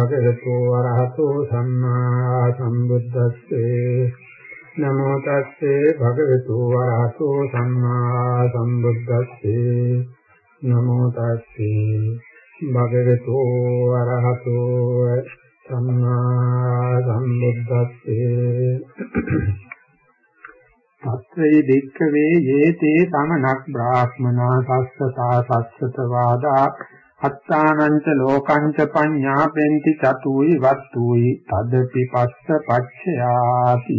භගවතු වරහතෝ සම්මා සම්බුද්දස්සේ. නමෝ තස්සේ භගවතු වරහතෝ සම්මා සම්බුද්දස්සේ. නමෝ තස්සේ භගවතු වරහතෝ සම්මා සම්බුද්දස්සේ. තත්වේ දෙක්කවේ යේතේ සමනක් බ්‍රාහ්මනා සස්සතා සස්සත වාදා අත්තානංච ලෝකංච පඤ්ඤා පෙන්ති චතුයි වත්තුයි තදපි පස්ස පච්චයාති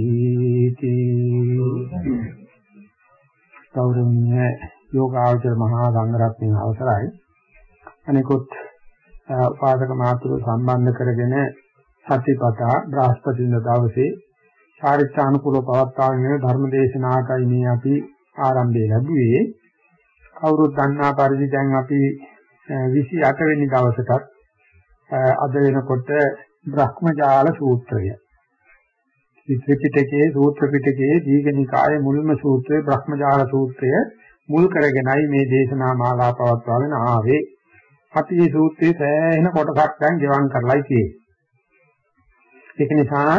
කෞරණ්‍ය යෝගාචර මහා සංඝරත්නයේ අවසරයි. අනිකුත් උපාසක මාතුරු සම්බන්ධ කරගෙන සතිපතා බ්‍රහස්පතින්ද දවසේ චාරිත්‍රානුකූලව පවත්වාගෙන ධර්ම දේශනාවකයි මේ අපි ආරම්භය ලැබුවේ. කවුරුත් දන්නා පරිදි දැන් අපි 28 වෙනි දවසටත් අද වෙනකොට බ්‍රහ්මජාල සූත්‍රය. ත්‍රිපිටකයේ සූත්‍ර පිටකයේ දීඝනිකායේ මුල්ම සූත්‍රය බ්‍රහ්මජාල සූත්‍රය මුල් කරගෙනයි මේ දේශනා මාලාව පවත්වාගෙන ආවේ. අපි මේ සූත්‍රයේ සෑහෙන කොටසක් දැන් ගෙවම් කරලායි තියෙන්නේ. ඒක නිසා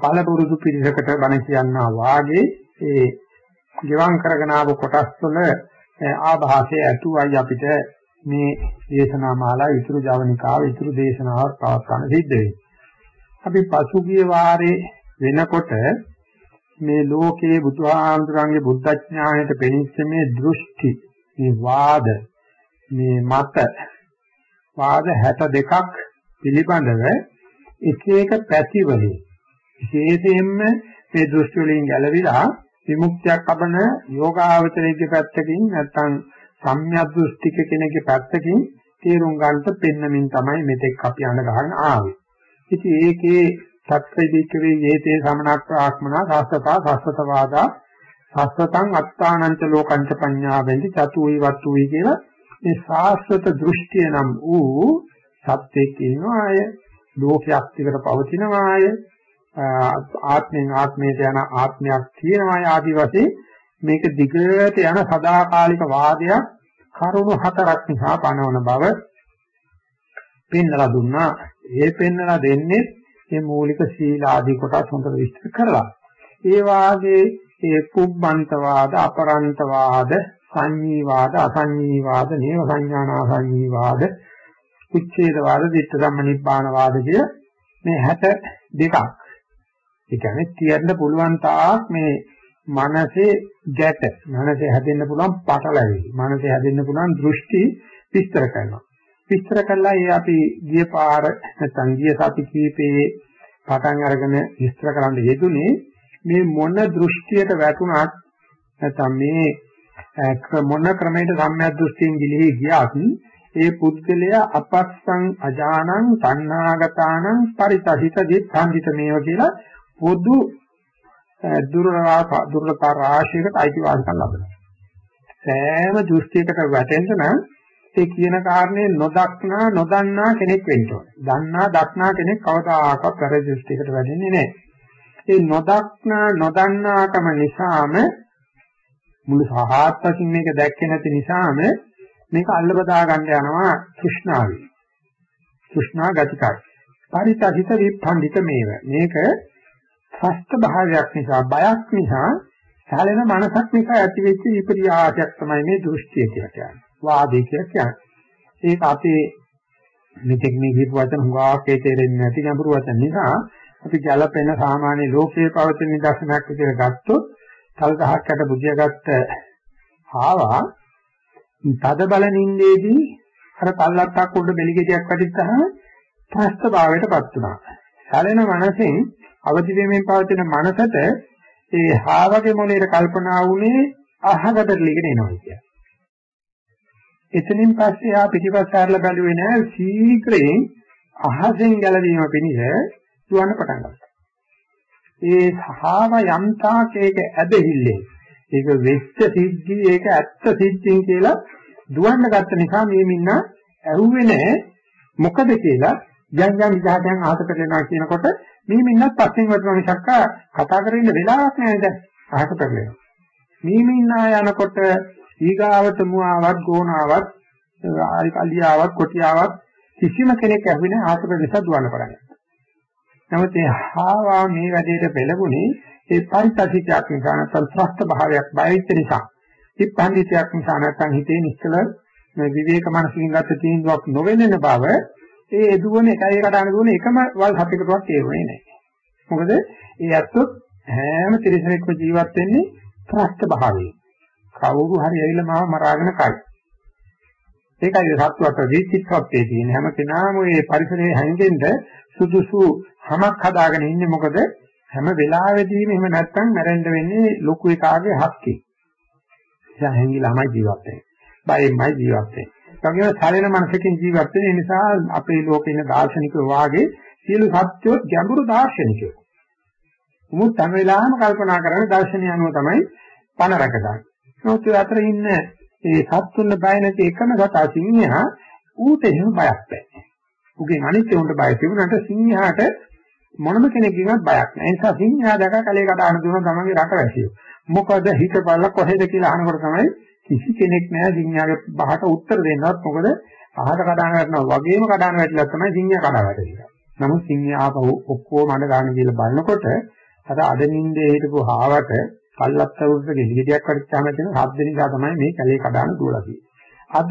පළපුරුදු පිරිසකට බණ කියනවා වාගේ ඒ ගෙවම් කරගෙන ආව කොටස් වල ආభాසයේ ඇතුවයි අපිට මේ දේශනා මාලාව ඉතුරු ජවනිකාව ඉතුරු දේශනාවක් පවත්වන්න සිද්ධ වෙන්නේ. අපි පසුගිය වාරේ වෙනකොට මේ ලෝකයේ බුදුහාමුදුරන්ගේ බුද්ධඥාණයට පෙනිච්ච මේ දෘෂ්ටි, මේ වාද, මේ මත වාද 62ක් පිළිබඳව එක එක පැතිවලින් විශේෂයෙන්ම මේ දෘෂ්ටි වලින් ගැලවිලා විමුක්තියක් ලබන යෝගාවචරයේ පැත්තකින් නැත්නම් සම්‍යක් දෘෂ්ටික කෙනෙක්ගේ පැත්තකින් තේරුම් ගන්නට පෙන්නමින් තමයි මෙතෙක් අපි අඳ ගහගෙන ආවේ. ඉතින් ඒකේ සත්‍යදීකවේ යේතේ සමනක් ආත්මනා සස්සතා සස්සතවාදා සස්සතං අත්තානංච ලෝකංච පඤ්ඤාවෙන්ති චතුයි වත්තුයි කියලා මේ සාස්වත දෘෂ්ටිය නම් වූ සත්‍යයේ කියනවාය ලෝකයක් තිකට පවතිනවාය ආත්මෙන් ආත්මයට යන ආත්මයක් තියෙනවාය ආදි වශයෙන් මේක දිගට යන සදාකාලික වාදයක් කරුණු හතරක් නිසා පනවන බව පෙන්වලා දුන්නා. ඒ පෙන්වලා දෙන්නේ මේ මූලික සීල ආදී කොටස් හොඳට විස්තර කරලා. ඒ වාගේ ඒ පුබ්බන්තවාද, අපරන්තවාද, සංඤීවාද, අසංඤීවාද, නේව සංඥානා සංඤීවාද, උච්ඡේදවාද, ditta ධම්ම නිබ්බානවාද කිය මේ 62ක්. ඒ කියන්නේ කියන්න පුළුවන් තාක් මේ මනසේ ගැට. මනසේ හැදෙන්න පුළුවන් පටලැවිලි මනසේ හැදෙන්න පුළුවන් දෘෂ්ටි විස්තර කරනවා. විස්තර කළා ඒ අපි ගිය පාර නැත්නම් ගිය සති කීපේ පටන් අරගෙන විස්තර කරන්න යෙදුනේ මේ මොන දෘෂ්ටියට වැටුණත් නැත්නම් මේ මොන ක්‍රමයකට සම්‍යක් දෘෂ්ටියෙන් ගිලිහි ගියත් ඒ පුද්ගලයා අපස්සං අජානං තණ්හාගතානං පරිතහිත දිත්තාන්විත මේව කියලා පොදු දුර්ලභ දුර්ලභ රාශියකට අයිතිවාසිකම් ලබනවා. සෑම දෘෂ්ටියකට වැටෙන්න නම් ඒ කියන කාරණේ නොදක්නා නොදන්නා කෙනෙක් වෙන්න ඕනේ. දන්නා දක්නා කෙනෙක් කවදාකවත් පෙර දෘෂ්ටියකට වැටෙන්නේ නැහැ. ඒ නොදක්නා නොදන්නාකම නිසාම මුළු සහාත්පසින් මේක දැක්කේ නැති නිසාම මේක අල්ල බදා ගන්න යනවා තෘෂ්ණාවේ. තෘෂ්ණා ගතිකයි. පරිතහිත විප්ඛණ්ඩිත මේව. මේක සස්ත භාවයක් නිසා බයක් නිසා සැලෙන මනසක් නිසා ඇතිවෙච්ච විපරියාසයක් තමයි මේ දෘෂ්ටිය කියලා කියන්නේ. වාදේ කියලා කියන්නේ. ඒක අපේ මෙතෙක් මේ කියපු වචන හුඟාකේ තේරෙන්නේ නැති ගැඹුරු වචන නිසා අපි ගැළපෙන සාමාන්‍ය ලෝකයේ පවතින නිදර්ශනයක් විදිහට ගත්තොත් තල් ගහකට බුදියාගත්ත ආවා තද බල නින්දේදී අර තල්ලත්තක් උඩ බෙලි ගෙඩියක් වැටිච්චහම ප්‍රස්ත භාවයටපත් වුණා. සැලෙන මනසෙන් අවදි වෙමින් පවතින මනසට ඒ හාවගේ මොලේට කල්පනා වුණේ අහකට ලිගෙන එනවා කියන්නේ. එතනින් පස්සේ ආ පිටිපස්ස ඇරලා බැලුවේ නෑ ශීඝ්‍රයෙන් අහසෙන් ගැලවීම පිණිස දුවන්න පටන් ගත්තා. ඒ සහාව යම්තාක ඒක ඇදහිල්ලේ. ඒක වෙච්ච සිද්ධි ඒක ඇත්ත සිද්ධින් කියලා දුවන්න ගත්ත නිසා මේ මින්න ඇහුවේ නෑ මොකද කියලා යම් යම් විදහායන් අහකට දෙනවා කියනකොට මේ මින්නත් පස්සෙන් වටන මිසක් කතා කරගෙන ඉන්න වෙලාවක් නෑ දැන් අහකට පෙරලෙනවා. මේ මින්නා යනකොට ඊගාවට මුවාවත් ගෝනාවත් ආරි කල්ලියාවත් කොටියාවත් කිසිම කෙනෙක් ඇහුවේ නැහැ ආතප නිසා දුවන්න පටන් ගත්තා. නමුත් ඒ හාවා මේ වැඩේට පෙළගුණේ ඒ පරිත්‍යාගයක් නිසා නැත්නම් ත්‍රස්ත භාවයක් බයවිච්ච නිසා. ඉප්පන්දිතයක් නිසා නැත්නම් හිතේ නිශ්චල විවේක මනසින් ගත තීන්දුවක් නොවෙන්න බව ඒ දුවන එකයි කඩන දුවන එකම වල් හතකටවත් තේරුනේ නැහැ. මොකද ඒ ඇත්තොත් හැම තිරසනෙක්ම ජීවත් වෙන්නේ ත්‍රස්ත භාවයෙන්. කවුරු හරි ඇවිල්ලා මාව මරාගෙන කයි. ඒකයි සත්වත විචිත්තත්වයේ තියෙන හැම කෙනාම මේ පරිසරයේ හැංගෙන්න සුදුසු හැමක් හදාගෙන ඉන්නේ මොකද හැම වෙලාවෙදීම එහෙම නැත්තම් මැරෙන්න වෙන්නේ ලොකු එකාගේ හක්කේ. එයා හැංගිලාමයි ජීවත් වෙන්නේ. බයෙන්මයි ජීවත් වෙන්නේ. ඒගොල්ලෝ සැලෙන මනසකින් ජීවත් වෙන නිසා අපේ ලෝකේ ඉන්න දාර්ශනිකයෝ වාගේ සියලු සත්‍යෝ ගැඹුරු දාර්ශනිකයෝ. මුත් හැම වෙලාවෙම කල්පනා කරන්නේ දර්ශනය අනුව තමයි පණ රැකගන්නේ. නමුත් ඒ අතර ඉන්න ඒ සත්තුන්න බය නැති එකම සතා සිංහයා ඌට එහෙම බයක් නැහැ. උගෙන් අනිත් උන්ට බය තිබුණාට සිංහයාට මොනම කෙනෙක්ගෙන්වත් බයක් නැහැ. ඒ නිසා සිංහයා දැක කලේ කඩාන දුන තමන්ගේ රට වැසියෝ. මොකද හිත බලලා කොහෙද කියලා අහනකොට තමයි කිසි කෙනෙක් නැහැ සිංහයාගේ බහට උත්තර දෙන්නවත්. මොකද අහකට කඩාන වැටෙනවා වගේම කඩාන වැටිලා තමයි සිංහයා කඩා වැටෙන්නේ. නමුත් සිංහයා ආපහු ඔක්කොම අඬ ගන්න කියලා බලනකොට අර අඩනින්දේ හිටපු හාවට කල්ලත් වරුද්ද ගෙලිගෙඩියක් වඩිච්චාම තියෙන ශබ්ද නිසා තමයි මේ කැලේ කඩාන දුවලා තියෙන්නේ. අද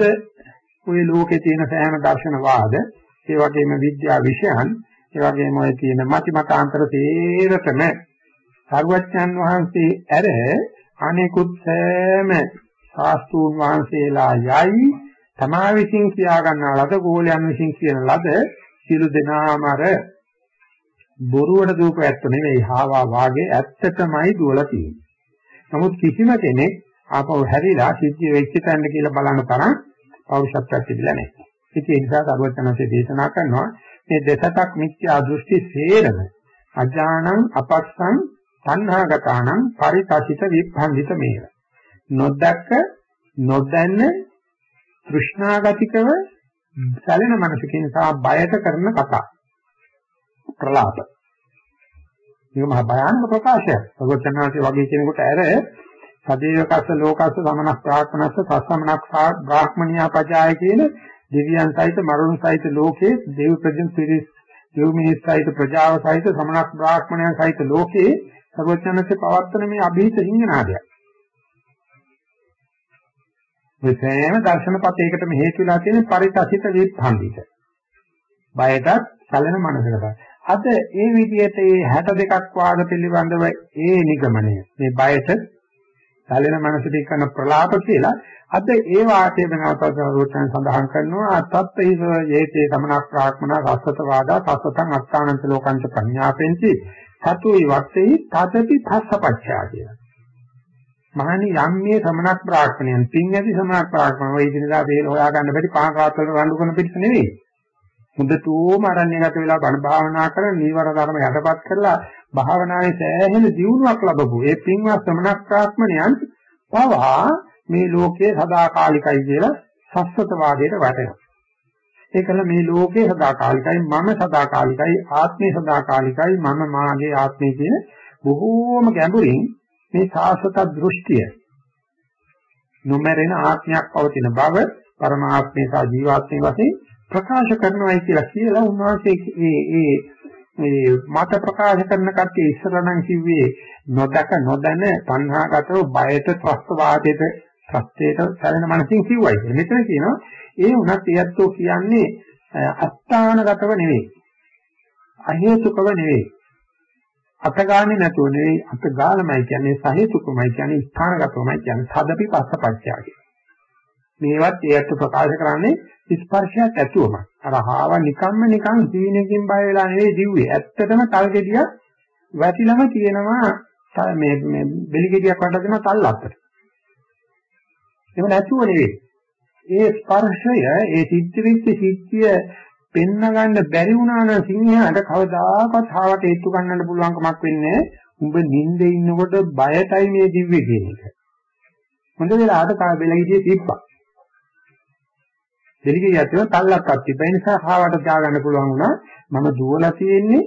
ওই ලෝකේ තියෙන සෑම දර්ශන වාද, ඒ වගේම විද්‍යා විෂයන්, ඒ වගේම ඔය තියෙන මති මතාන්තර තේරතම සර්වඥන් වහන්සේ ඇර අනෙකුත් සෑම ශාස්ත්‍රූන් වහන්සේලා යයි තමා විසින් කියා ගන්නා ලද ගෝලයන් විසින් කියන ලද සියලු දෙනාම අර බොරුවට දූප ඇත්ත නෙවෙයි හාවා වාගේ ඇත්තටමයි දුවලා තියෙන්නේ. නමුත් කිසිම කෙනෙක් ආපහු හැරිලා සිද්ධිය වෙච්ච තැනට කියලා බලන්න තරම් පෞරුෂත්වයක් තිබිලා නැහැ. ඉතින් ඒ නිසා සර්වඥාන්සේ දේශනා කරනවා මේ දෙසතක් මිත්‍යා දෘෂ්ටි සේරම අජානං අපස්සං තණ්හාගතානං පරිතසිත විභංගිත මේව. නොදැක්ක නොදැන්න තෘෂ්ණාගතිකව සැලෙන මනසකින් සහ බයට කරන කතා. ප්‍රලාප. මේක මහ භයානක ප්‍රකාශයක්. සර්වඥාන්සේ වගේ කෙනෙකුට ඇර සදේවකස්ස ලෝකස්ස සමනස් ප්‍රාඥස්ස සස්සමනක් බ්‍රාහ්මණියා පජාය කියන දෙවියන් සහිත මරුන් සහිත ලෝකේ දේව ප්‍රජන් පිරිස් දේව මිනිස් සහිත ප්‍රජාව සහිත සමනක් බ්‍රාහ්මණයන් සහිත ලෝකේ සර්වඥාන්සේ පවත්තන මේ અભීත හිංගනාදයක්. මේ සෑම දර්ශනපතයකටම හේතු වෙලා තියෙන පරිතසිත විප්‍රන්දිත. බයටත් සැලෙන මනසකට. අද ඒ විදිහට මේ 62ක් වාද පිළිබඳව ඒ නිගමනය මේ බයට සැලෙන මනසට කරන ප්‍රලාප කියලා අද ඒ වාක්‍ය වෙනවතසරුවෙන් සඳහන් කරනවා අත්තත්ථිව යේතේ සමනක් ප්‍රාක්‍මන රසත වාදා සසතං අත්තානන්ත ලෝකංච පඤ්ඤාපෙන්ති සතුයි වත්තේ තදපි පස්සපච්චා කියලා. මහණනි යම් මේ සමනක් ප්‍රාක්‍මණයන් පින් ඇති සමනක් ප්‍රාක්‍මණ ඔය ඉදිනදා වේල හොයා ගන්න බැරි පහන් රාත්‍රල රණ්ඩු කරන පිටස නෙවෙයි. මුදතෝම අරණ්‍යගත වෙලා බණ භාවනා කරන නීවර ධර්ම යටපත් කරලා භාවනාවේ සෑහෙන දියුණුවක් ලැබපු ඒ පින්වත් ශ්‍රමණක් ප්‍රාඥයන් පවා මේ ලෝකයේ සදාකාලිකයි කියලා සස්වත වාදයට වැටෙනවා. ඒකල මේ ලෝකයේ සදාකාලිකයි මම සදාකාලිකයි ආත්මේ සදාකාලිකයි මම මාගේ ආත්මේ කියන බොහෝම ගැඹුරින් මේ සාස්වත දෘෂ්ටිය නොමරෙන ආත්මයක් පවතින බව පරමාත්මේ සහ ජීවාත්මේ වශයෙන් ප්‍රකාශ කරනවායි කියලා කියලා උන්වහන්සේ ඒ ඒ මේ මත ප්‍රකාශ කරන කට්ටිය ඉස්සරහ නම් කිව්වේ නොදක නොදැන තණ්හාගතව බයට ත්‍ස්තවාදයට සත්‍යයට සැලෙන මනසින් කිව්වයි කියලා. මෙතන කියනවා ඒ උනත් ඒත්තෝ කියන්නේ අස්ථානගතව නෙවෙයි. අහේතුකව නෙවෙයි. අතගාන්නේ නැතුව නෙවෙයි අතගාලමයි කියන්නේ සහේතුකමයි කියන්නේ ස්ථානගතවමයි කියන්නේ සදපි පස්සපච්චා කියන. මේවත් ඒත් ප්‍රකාශ කරන්නේ ස්පර්ශයක් ඇතුවම. අර හාව නිකම්ම නිකන් සීනකින් බය වෙලා නෙවෙයි දිව්වේ. ඇත්තටම තල් ගෙඩියක් වැටිලම තියෙනවා මේ මේ බෙලි ගෙඩියක් වඩ දෙන තල් අතට. එහෙම නැතුව නෙවෙයි. ඒ ස්පර්ශය ඒ සිද්ධ වෙච්ච සිද්ධිය පෙන්න ගන්න බැරි වුණා නම් සිංහයාට කවදාකවත් හාවට හේතු ගන්නන්න පුළුවන් කමක් වෙන්නේ උඹ නිින්දේ ඉන්නකොට බයටයි මේ දිව්වේ කියන එක. හොඳ වෙලාවට කා බෙලගියේ තිබ්බා. දෙලිගේ යතිව තල්ලක්වත් තිබ්බා. ඒ නිසා හාවට දා ගන්න පුළුවන් වුණා. මම දුවලා තියෙන්නේ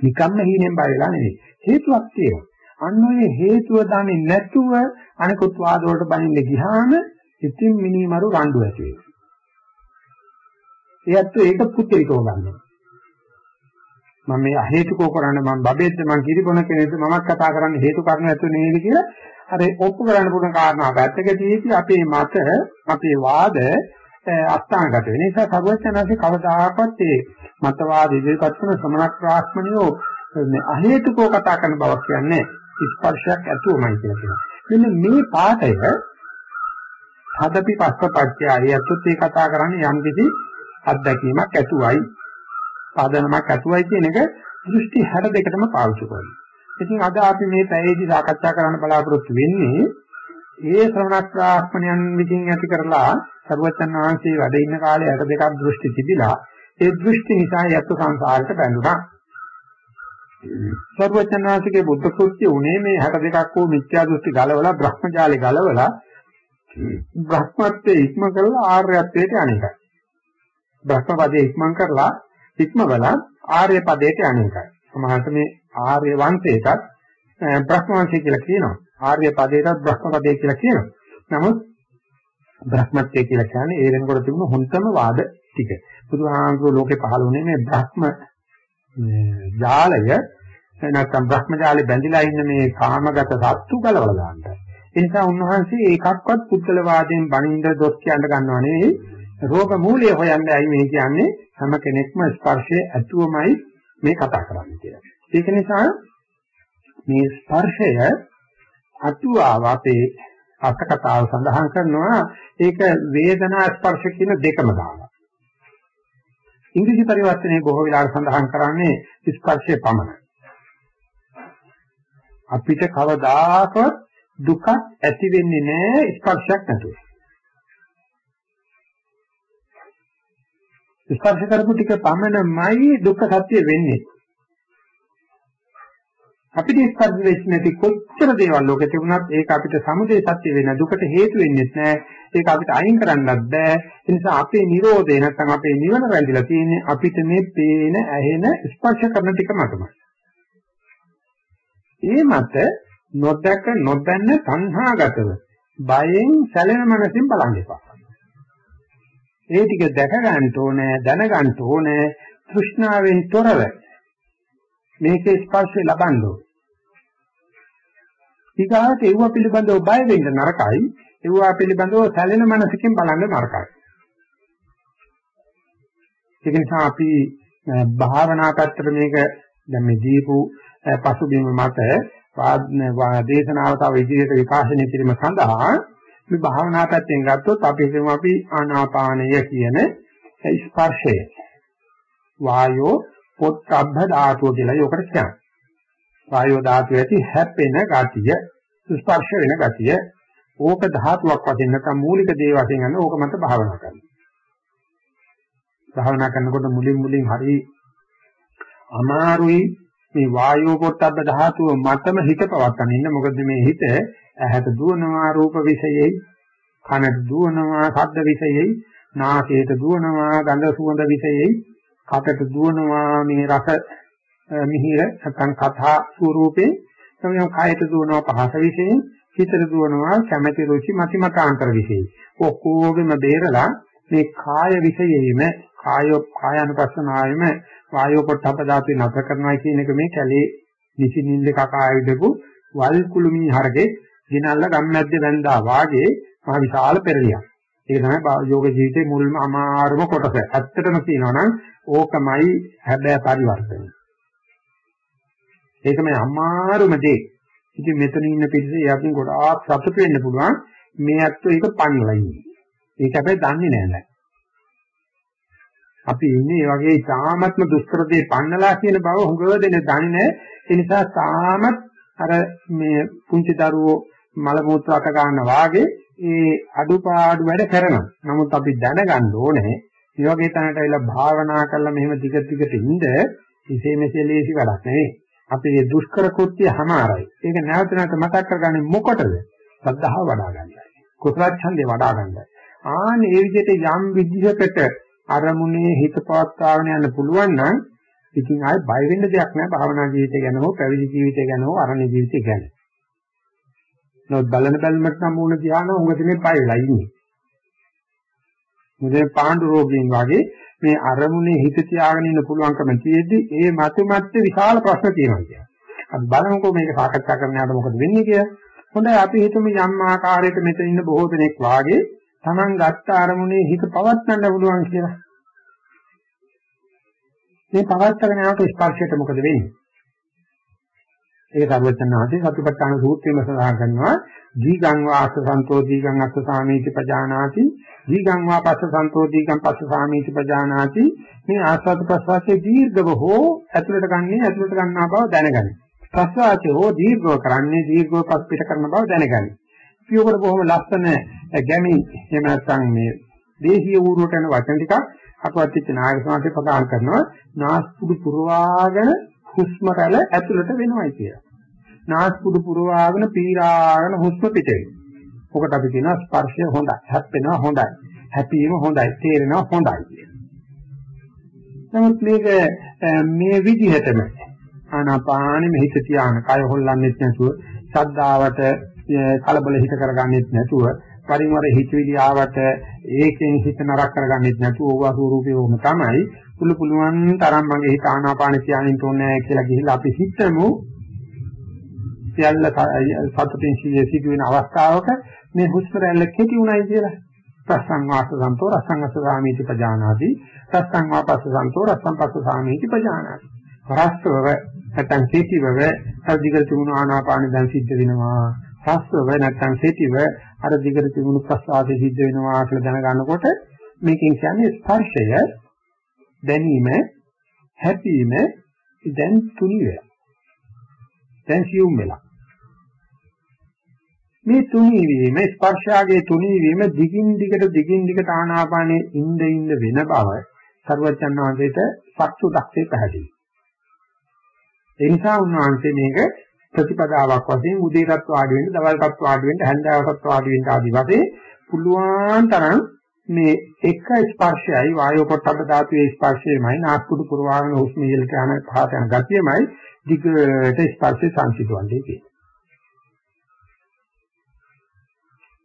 නිකම්ම හීනෙන් බය වෙලා නෙවෙයි. හේතුවක් තියෙනවා. අන්න ඔය හේතුව දන්නේ නැතුව අනිකුත් වාද වලට බනින්න ගියාම ඉතින් මිනිමරු රණ්ඩු ඇති වෙනවා. ඒත් ඒක පුත්‍රිකව ගන්නවා. මම මේ අහේතුකෝ කරන්නේ මම බබෙද්ද මම කිරිබොන කෙනෙක්ද මමත් කතා කරන්නේ හේතු කාරණා නැතුව නෙවෙයි කියලා අර ඔප්පු කරන්න පුළුවන් කාරණා පැත්තක තියෙද්දි අපේ මත අපේ වාද අස්ථානගත වෙන නිසා සර්වඥාන්සේ කවදාකවත් ඒ මතවාද ඉදිරිපත් කරන සමනක් ප්‍රාඥයෝ මේ අහේතුකෝ කතා කරන බවක් කියන්නේ ස්පර්ශයක් ඇතුවමයි කියලා කියනවා. මෙන්න මේ පාඩය හදපි පස්සපච්චය අයතුත් ඒ කතා කරන්නේ යම් කිසි අත්දැකීමක් ඇතුවයි පාදනමක් ඇතුවයි කියන එක දෘෂ්ටි 62කටම පාවිච්චි කරනවා. ඉතින් අද අපි මේ පැයේදී සාකච්ඡා කරන්න බලාපොරොත්තු වෙන්නේ ඒ ශ්‍රවණ ප්‍රාඥයන් විසින් ඇති කරලා සර්වචන් වහන්සේ වැඩ ඉන්න කාලේ අට දෙකක් දෘෂ්ටි තිබිලා ඒ දෘෂ්ටි නිසා යත් සංසාරයට බැඳුනා. සර්වචන් වහන්සේගේ බුද්ධ කෘත්‍ය උනේ මේ 62ක් වූ මිත්‍යා දෘෂ්ටි ගලවලා භ්‍රමජාලේ ගලවලා බ්‍රහ්මත්වයේ ඉක්ම කරලා ආර්යත්වයට අනේකයි. බ්‍රහ්ම පදේ ඉක්මන් කරලා ඉක්මවලා ආර්ය පදයට අනේකයි. සමහරට මේ ආර්ය වංශයටත් බ්‍රහ්ම වංශය කියලා කියනවා. ආර්ය පදයටත් බ්‍රහ්ම පදේ කියලා කියනවා. නමුත් බ්‍රහ්මත්වය කියලා කියන්නේ ඒ වෙනකොට තිබුණු හොන්තම වාද ටික. බුදුහාමුදුරුවෝ ලෝකේ පහළ වුණේ මේ බ්‍රහ්ම ජාලය නැත්නම් බ්‍රහ්ම ජාලේ බැඳිලා ඉන්න මේ කාමගත සත්තු ගලවලා දාන්නයි. ඒ නිසා උන්වහන්සේ ඒකක්වත් පුද්ගල වාදයෙන් බණින්ද දොස් කියන්න ගන්නව නෙවෙයි රෝග මූලය හොයන්නයි මේ කියන්නේ හැම කෙනෙක්ම ස්පර්ශයේ ඇතුවමයි මේ කතා කරන්නේ කියලා. ඒක නිසා මේ ස්පර්ශය අතුවාව අපේ අට කතාව සඳහන් කරනවා ඒක වේදනා ස්පර්ශ කියන දෙකම දානවා. ඉංග්‍රීසි පරිවර්තනයේ බොහෝ වෙලාවට සඳහන් කරන්නේ ස්පර්ශය පමණයි. අපිට කවදාකවත් දුක ඇති වෙන්නේ නැහැ ස්පර්ශයක් නැතුව. ස්පර්ශ කරපු ටික පමණමයි දුක්ඛ සත්‍ය වෙන්නේ. අපිට ස්පර්ශ වෙච්ච නැති කොච්චර දේවල් ලෝකේ තිබුණත් ඒක අපිට සමුදේ සත්‍ය වෙන දුකට හේතු වෙන්නේ නැහැ. ඒක අපිට අයින් කරන්නත් බෑ. ඒ නිසා අපේ Nirodhe නැත්නම් අපේ නිවන රැඳිලා තියෙන්නේ අපිට මේ පේන, ඇහෙන, ස්පර්ශ කරන ටික මතමයි. ඒ මත නොදක නොදන්න සංහාගතව බයෙන් සැලෙන මනසින් බලන්න එපා. ඒ ටික දැක ගන්න ඕනේ, දැන ගන්න ඕනේ, තෘෂ්ණාවෙන් තොරව මේකේ ස්පර්ශය ලබන්න ඕනේ. ඊගාට ඒව පිළිබඳව බය වෙන්න නරකයි, ඒව පිළිබඳව සැලෙන මනසකින් බලන්න නරකයි. ඒක නිසා අපි භාවනා පැත්තට මේක දැන් මේ දීපු පසුබිම මත දේශනාව තව ඉදිරියට විකාශනය කිරීම සඳහා මේ භාවනා පැත්තෙන් ගත්තොත් අපි හිතමු අපි ආනාපානය කියන ස්පර්ශය වායෝ පොට්ටබ්බ ධාතුව කියලා යොකට කියනවා. වායෝ ධාතුව ඇති හැපෙන ගතිය ස්පර්ශ වෙන ගතිය ඕක ධාතුවක් වශයෙන් නැත්නම් මූලික දේ වශයෙන් ගන්න ඕක මත භාවනා කරනවා. භාවනා කරනකොට මුලින් මුලින් හරි අමාරුයි මේ වායෝ පොට්ටබ්බ ධාතුව මතම හිත පවත්තන ඉන්න මොකද මේ හිත ඇහැට දුවනවා රූප විෂයෙහි කනට දුවනවා ශබ්ද විෂයෙහි නාසයට දුවනවා ගඳ සුවඳ විෂයෙහි කටට දුවනවා මේ රස මිහිර නැත්නම් කතා ස්වරූපේ. තමයි කායයට දුවනවා පහස විෂයෙන් හිතට දුවනවා කැමැති රුචි මති මතාන්තර විෂයෙන්. ඔක්කොගෙම බේරලා මේ කාය විෂයෙහිම කාය කායानुපස්සනාවෙම වායෝ පොට්ටප ධාතුවේ නැතර කරනවා කියන එක මේ කැලේ නිසින්ින්ද කකා ආවිදපු වල් කුළුමි හරගේ දිනල්ල ගම්මැද්ද වැන්දා වාගේ මහ විශාල පෙරලියක්. ඒක තමයි යෝග ජීවිතේ මුල්ම අමාරුම කොටස. ඇත්තටම කියනවා නම් ඕකමයි හැබෑ පරිවර්තනය. ඒකමයි අමාරුම දේ. ඉතින් මෙතන ඉන්න පිළිසේ යකින් ගොඩාක් සතුට වෙන්න පුළුවන්. මේ අත්ව ඒක පන්නලා ඉන්නේ. ඒක හැබැයි දන්නේ නැහැ නෑ. අපි ඉන්නේ මේ වගේ තාමත්ම දුෂ්කර දේ පන්නලා කියන බව හුඟව දෙන දන්නේ නැහැ. ඒ නිසා තාමත් අර මේ පුංචි දරුවෝ මල මූත්‍රාක ගන්න වාගේ ඒ අඩුපාඩු වැඩ කරනවා. නමුත් අපි දැනගන්න ඕනේ මේ වගේ තැනට ඇවිල්ලා භාවනා කරලා මෙහෙම දිග දිගට ඉඳ ඉසේ මෙසේ ලේසි වැඩක් නෙවෙයි. අපි මේ දුෂ්කර කෘත්‍ය හැමාරයි. ඒක නැවත නැවත මතක් කරගන්නේ මොකටද? සද්ධාව වඩා ගන්නයි. කුසල ඡන්දේ වඩා ගන්නයි. ආන් ඒ විදිහට යම් විදිහකට අරමුණේ හිත පවත්වාගෙන යන්න පුළුවන් නම් ඉතින් ආයෙ බය වෙන්න දෙයක් නැහැ භාවනා ජීවිතය ගැන හෝ පැවිදි ජීවිතය ගැන හෝ අරණ්‍ය ජීවිතය ගැන. නමුත් බලන බැලමට සම්පූර්ණ ධ්‍යාන උඟතනේ පය වෙලා ඉන්නේ. මුදේ පාණ්ඩු රෝගීන් වගේ මේ අරමුණේ හිත තියාගෙන ඉන්න පුළුවන්කම තියෙද්දි ඒ මත මත විශාල ප්‍රශ්න තියෙනවා කියන්නේ. අපි බලමුකෝ මේක සාකච්ඡා කරන්න යාට මොකද වෙන්නේ කියලා. හොඳයි අපි හිතමු යම් ආකාරයක මෙතන ඉන්න බොහෝ දෙනෙක් වාගේ Taman ගත්ත අරමුණේ හිත පවත්වන්න පුළුවන් කියලා. මේ පවත්වාගෙන යනකොට ස්පර්ශයට මොකද වෙන්නේ? ඒක සර්වචනාදී සතිපට්ඨාන සූත්‍රයේම සඳහන් කරනවා. දීගං වාස සන්තෝ දීගං අස්ස සාමීති පජානාති. දීගං වා පස්ස සන්තෝ දීගං පස්ස සාමීති පජානාති. මේ ආස්වාද ප්‍රසවාසයේ දීර්ඝව හෝ ඇතුළට ගන්නේ ඇතුළට ගන්නා බව දැනගනි. ප්‍රසවාසයේ හෝ දීර්ඝව කරන්නේ දීර්ඝව පස් පිට කරන බව දැනගනි. පියවර බොහොම ලස්සන ගැමි එහෙම නැත්නම් මේ දේශීය ඌරුවට යන වචන ටිකක් අපවත් වෙච්ච නායක සමාජයේ ප්‍රකාශ කරනවා. නාස්පුඩු පුරවාගෙන හුස්ම රැල්ල ඇතුළට වෙනවයි කියලා. නාස්පුඩු පුරවාගෙන පීරාගෙන හුස්ම පිට වෙනවා. ඔකට අපි කියනවා ස්පර්ශය හොඳයි. හැප්පෙනවා හොඳයි. හැපීම හොඳයි. තේරෙනවා හොඳයි කියලා. නමුත් මේක මේ විදිහටම ආනාපානෙ මෙහිත තියාන කය හොල්ලන්නෙත් නැතුව ශද්ධාවට කලබල හිත කරගන්නෙත් නැතුව පරිමර හිතවිලි ආවට ඒකෙන් හිත නරක කරගන්නෙත් නැතුව ඕවා ස්වරූපේ වුම තමයි පුළු පුළුවන් තරම් මගේ හිත ආනාපාන කියනින් තෝන්නේ කියලා ගිහිල්ලා අපි හිතමු සියල්ල සතුටින් සිදුවෙන අවස්ථාවක මේ හුස්ම රැල්ල කෙටි උනායි කියලා රසං වාස සන්තෝ රසං අස සාමීති පජානාති රසං වාපස්ස සන්තෝ රසං පස්ස සාමීති පජානාති රසව නැත්නම් කෙටිව අධිකර තිබුණු ආනාපාන දැන් සිද්ධ වෙනවා රසව නැත්නම් කෙටිව අර දිගට තිබුණු ප්‍රසආදේ සිද්ධ වෙනවා කියලා දැනගන්නකොට මේකෙන් කියන්නේ ස්පර්ශය දැනීම හැපීම දැන් තුනි වෙලා. දැන් සියුම් වෙලා. මේ තුනි වීම ස්පර්ශාගේ තුනි වීම දිගින් දිගට දිගින් දිගට ආනාපානයේ ඉඳ ඉඳ වෙන බව සර්වචන් වහන්සේට සත්‍ය දක්ෂේ පැහැදිලි. ඒ නිසා උන්වහන්සේ මේක ප්‍රතිපදාවක් වශයෙන් උදේටත් වාඩි වෙන්න, දවල්ටත් වාඩි වෙන්න, හැන්දෑවටත් වාඩි වෙන්න ආදී වශයෙන් පුළුවන් තරම් මේ එක ස්පර්ශයයි වායෝ පොට්ටබ්බ ධාතුවේ ස්පර්ශයමයි නාස්පුඩු පුරවාගෙන හුස්ම ඉහළට යන පහත යන ගතියමයි දිගට ස්පර්ශය සංසිඳවන්නේ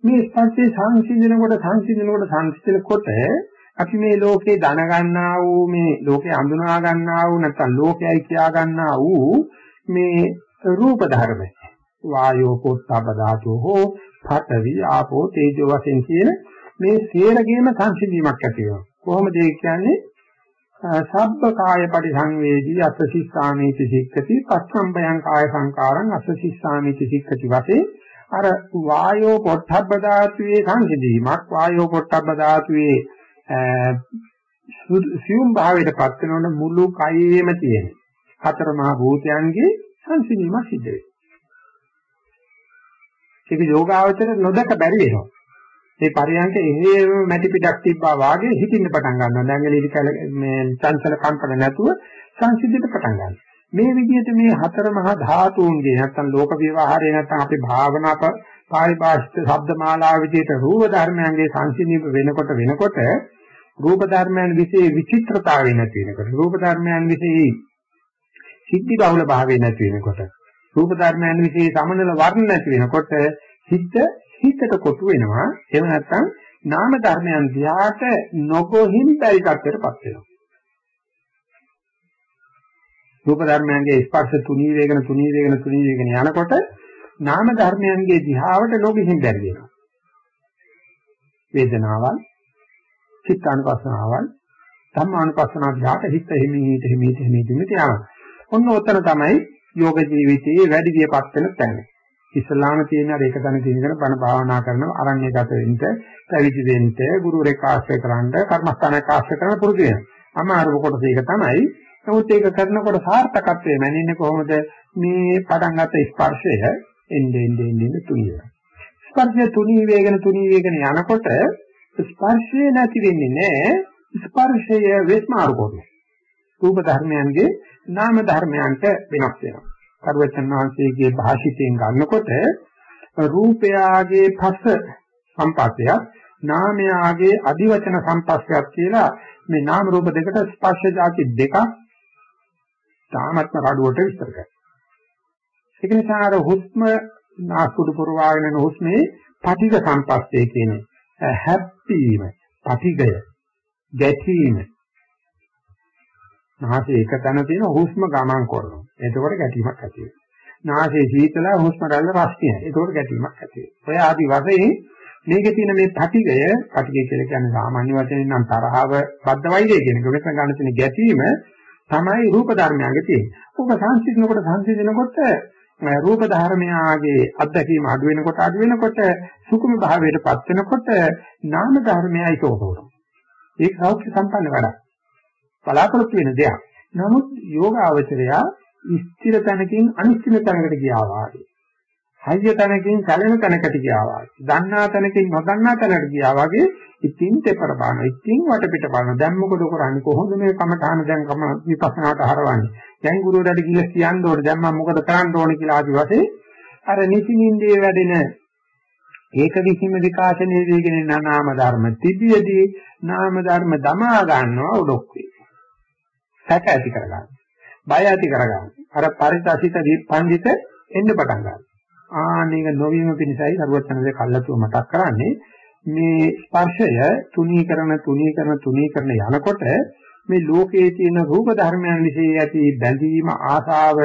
මේ ස්පර්ශය සංසිඳනකොට සංසිඳනකොට සංසිඳනකොට අපි මේ ලෝකේ දැන ගන්නා වූ මේ ලෝකේ අඳුනා ගන්නා වූ නැත්නම් ලෝකයයි කියා ගන්නා වූ මේ රූප ධර්ම වායෝ පොට්ටබ්බ ධාතු හෝ පඨවි ආපෝ තේජෝ වශයෙන් කියන මේ සියරගේම සංසිඳීමක් ඇති වෙනවා. කොහොමද ඒ කියන්නේ? සබ්බ කාය පරිසංවේදී අසසිස්සාමීති සික්කති පස්සම්බයං කාය සංකාරං අසසිස්සාමීති සික්කති වශයෙන් අර වායෝ පොට්ටබ්බ ධාතුවේ සංසිඳීමක් වායෝ පොට්ටබ්බ ධාතුවේ සියුම් භාවයට පත් වෙනකොට මුළු කයෙම තියෙන හතර මහා භූතයන්ගේ සංසිඳීමක් සිද්ධ වෙනවා. ඒක යෝගාවචර නොදක බැරි වෙනවා. මේ පරියන්ක එහෙම මැටි පිටක් තිබ්බා වාගේ හිතින්න පටන් ගන්නවා. දැඟලිලි කල මේ චංචල කම්පන නැතුව සංසිද්ධියට පටන් ගන්නවා. මේ විදිහට මේ හතර මහා ධාතුන්ගේ නැත්තම් ලෝක විවහාරේ නැත්තම් අපේ භාවනා පාරිභාෂිත ශබ්ද මාලාව විදිහට රූප ධර්මයන්ගේ සංසිඳීම වෙනකොට වෙනකොට රූප ධර්මයන් විශේෂ විචිත්‍රතාවය නැති වෙනකොට රූප ධර්මයන් විශේෂ සිද්ධි බහුල භාවය නැති වෙනකොට රූප ධර්මයන් විශේෂ සමනල වර්ණ නැති වෙනකොට හිත හිතට කොටු වෙනවා. එහෙම නැත්නම් නාම ධර්මයන් දිහාට නොගොහින් පරිකටයටපත් වෙනවා. රූප ධර්මයන්ගේ ස්පර්ශ තුනී වේගන තුනී වේගන තුනී වේගන යනකොට නාම ධර්මයන්ගේ දිහාවට නොගිහින් බැරි වෙනවා වේදනාවල් චිත්තානුපස්සනාවල් ධම්මානුපස්සනාව දිහාට හිත හිමීට හිමීට හිමීට යනවා ඔන්න ඔතන තමයි යෝග ජීවිතයේ වැඩි වියපත් වෙන තැන ඉස්ලාම තියෙන අර එක තැන තියෙනකන බණ භාවනා කරනවා අරණ්‍යගත වෙන්න, පැවිදි වෙන්න, ගුරුවරයෙක් ආශ්‍රය කරන්න, කර්මස්ථානයක් ආශ්‍රය කරන්න පුරුදු වෙනවා. අමාරු කොටස ඒක තමයි. නමුත් ඒක කරනකොට සාර්ථකත්වය මැනින්නේ කොහොමද? මේ පටන් ගත්ත ස්පර්ශය එන්නේ එන්නේ එන්නේ තුනිය. ස්පර්ශය තුනී වේගන තුනී වේගන යනකොට ස්පර්ශය නැති වෙන්නේ නැහැ. ස්පර්ශය වෙස්මාරු කරනවා. රූප ධර්මයන්ගේ නාම ධර්මයන්ට වෙනස් වෙනවා. කරුවචන් වහන්සේගේ භාෂිතයෙන් ගන්නකොට රූපයාගේ පස සම්පස්සයක් නාමයාගේ අදිවචන සම්පස්සයක් කියලා මේ නාම රූප දෙකට ස්පර්ශ જાති දෙකක් තාමත්ම රඩුවට විස්තර කරනවා. ඒක නිසා අර හුස්ම නාස්කුඩු පුරවාගෙන යන හුස්මේ පටිඝ සම්පස්සේ කියන හැප්පීම, පටිඝය, ගැටීම. නාසයේ එක තැන තියෙන හුස්ම ගමන් කරනවා. එතකොට ගැටීමක් ඇති වෙනවා. නාසයේ සීතල හුස්ම රැල්ල රස්තිය. එතකොට ගැටීමක් ඇති වෙනවා. ඔය ආදි වශයෙන් මේකේ තියෙන මේ පටිඝය, පටිඝය කියලා කියන්නේ සාමාන්‍ය වචනෙන් නම් තරහව, බද්ධ වෛරය කියන එක. මෙතන ගන්න තියෙන ගැටීම තමයි රූප ධර්මයන්ගේ තියෙන්නේ. ඔබ සංසිඳනකොට සංසිඳනකොට රූප ධර්මයාගේ අත්දැකීම අඩු වෙනකොට අඩු වෙනකොට සුකුම භාවයටපත් වෙනකොට නාම ධර්මයයි තෝරනවා. ඒක සෞඛ්‍ය සම්පන්න වැඩක්. බලාපොරොත්තු වෙන දෙයක්. නමුත් යෝගාවචරයා ස්ථිර තැනකින් අනිශ්චිත තැනකට ගියා වාගේ. හයිය තැනකින් කලන තැනකට ගියා වාගේ. දන්නා තැනකින් නොදන්නා තැනකට ගියා වාගේ ඉතින් දෙපර බලන. ඉතින් වටපිට බලන. දැන් මොකද කරන්නේ? කොහොමද මේ කමඨාන දැන් කම විපස්සනාට හරවන්නේ? දැන් ගුරුවරයාට කියලා කියන්න ඕනේ. දැන් මම මොකද කරන්න ඕනේ කියලා ආදි වශයෙන් අර නිසින්ින්දේ වැඩෙන ඒක විසින්ම විකාශනයේ වේගෙන නාම ධර්ම තිබියදී නාම ධර්ම දමා ගන්නවා උඩොක් වේ. සැක ඇති කරගන්න. බය ඇති කරගන්න. අර පරිතසිත දීපංජිත එන්න පටන් ගන්නවා. ආනේක නොවීම පිණිසයි සරුවචනසේ කල්ලාතුව මතක් කරන්නේ මේ ස්පර්ශය තුනී කරන තුනී කරන තුනී කරන යනකොට මේ ලෝකයේ තියෙන රූප ධර්මයන් વિશે ඇති බැඳීම ආසාව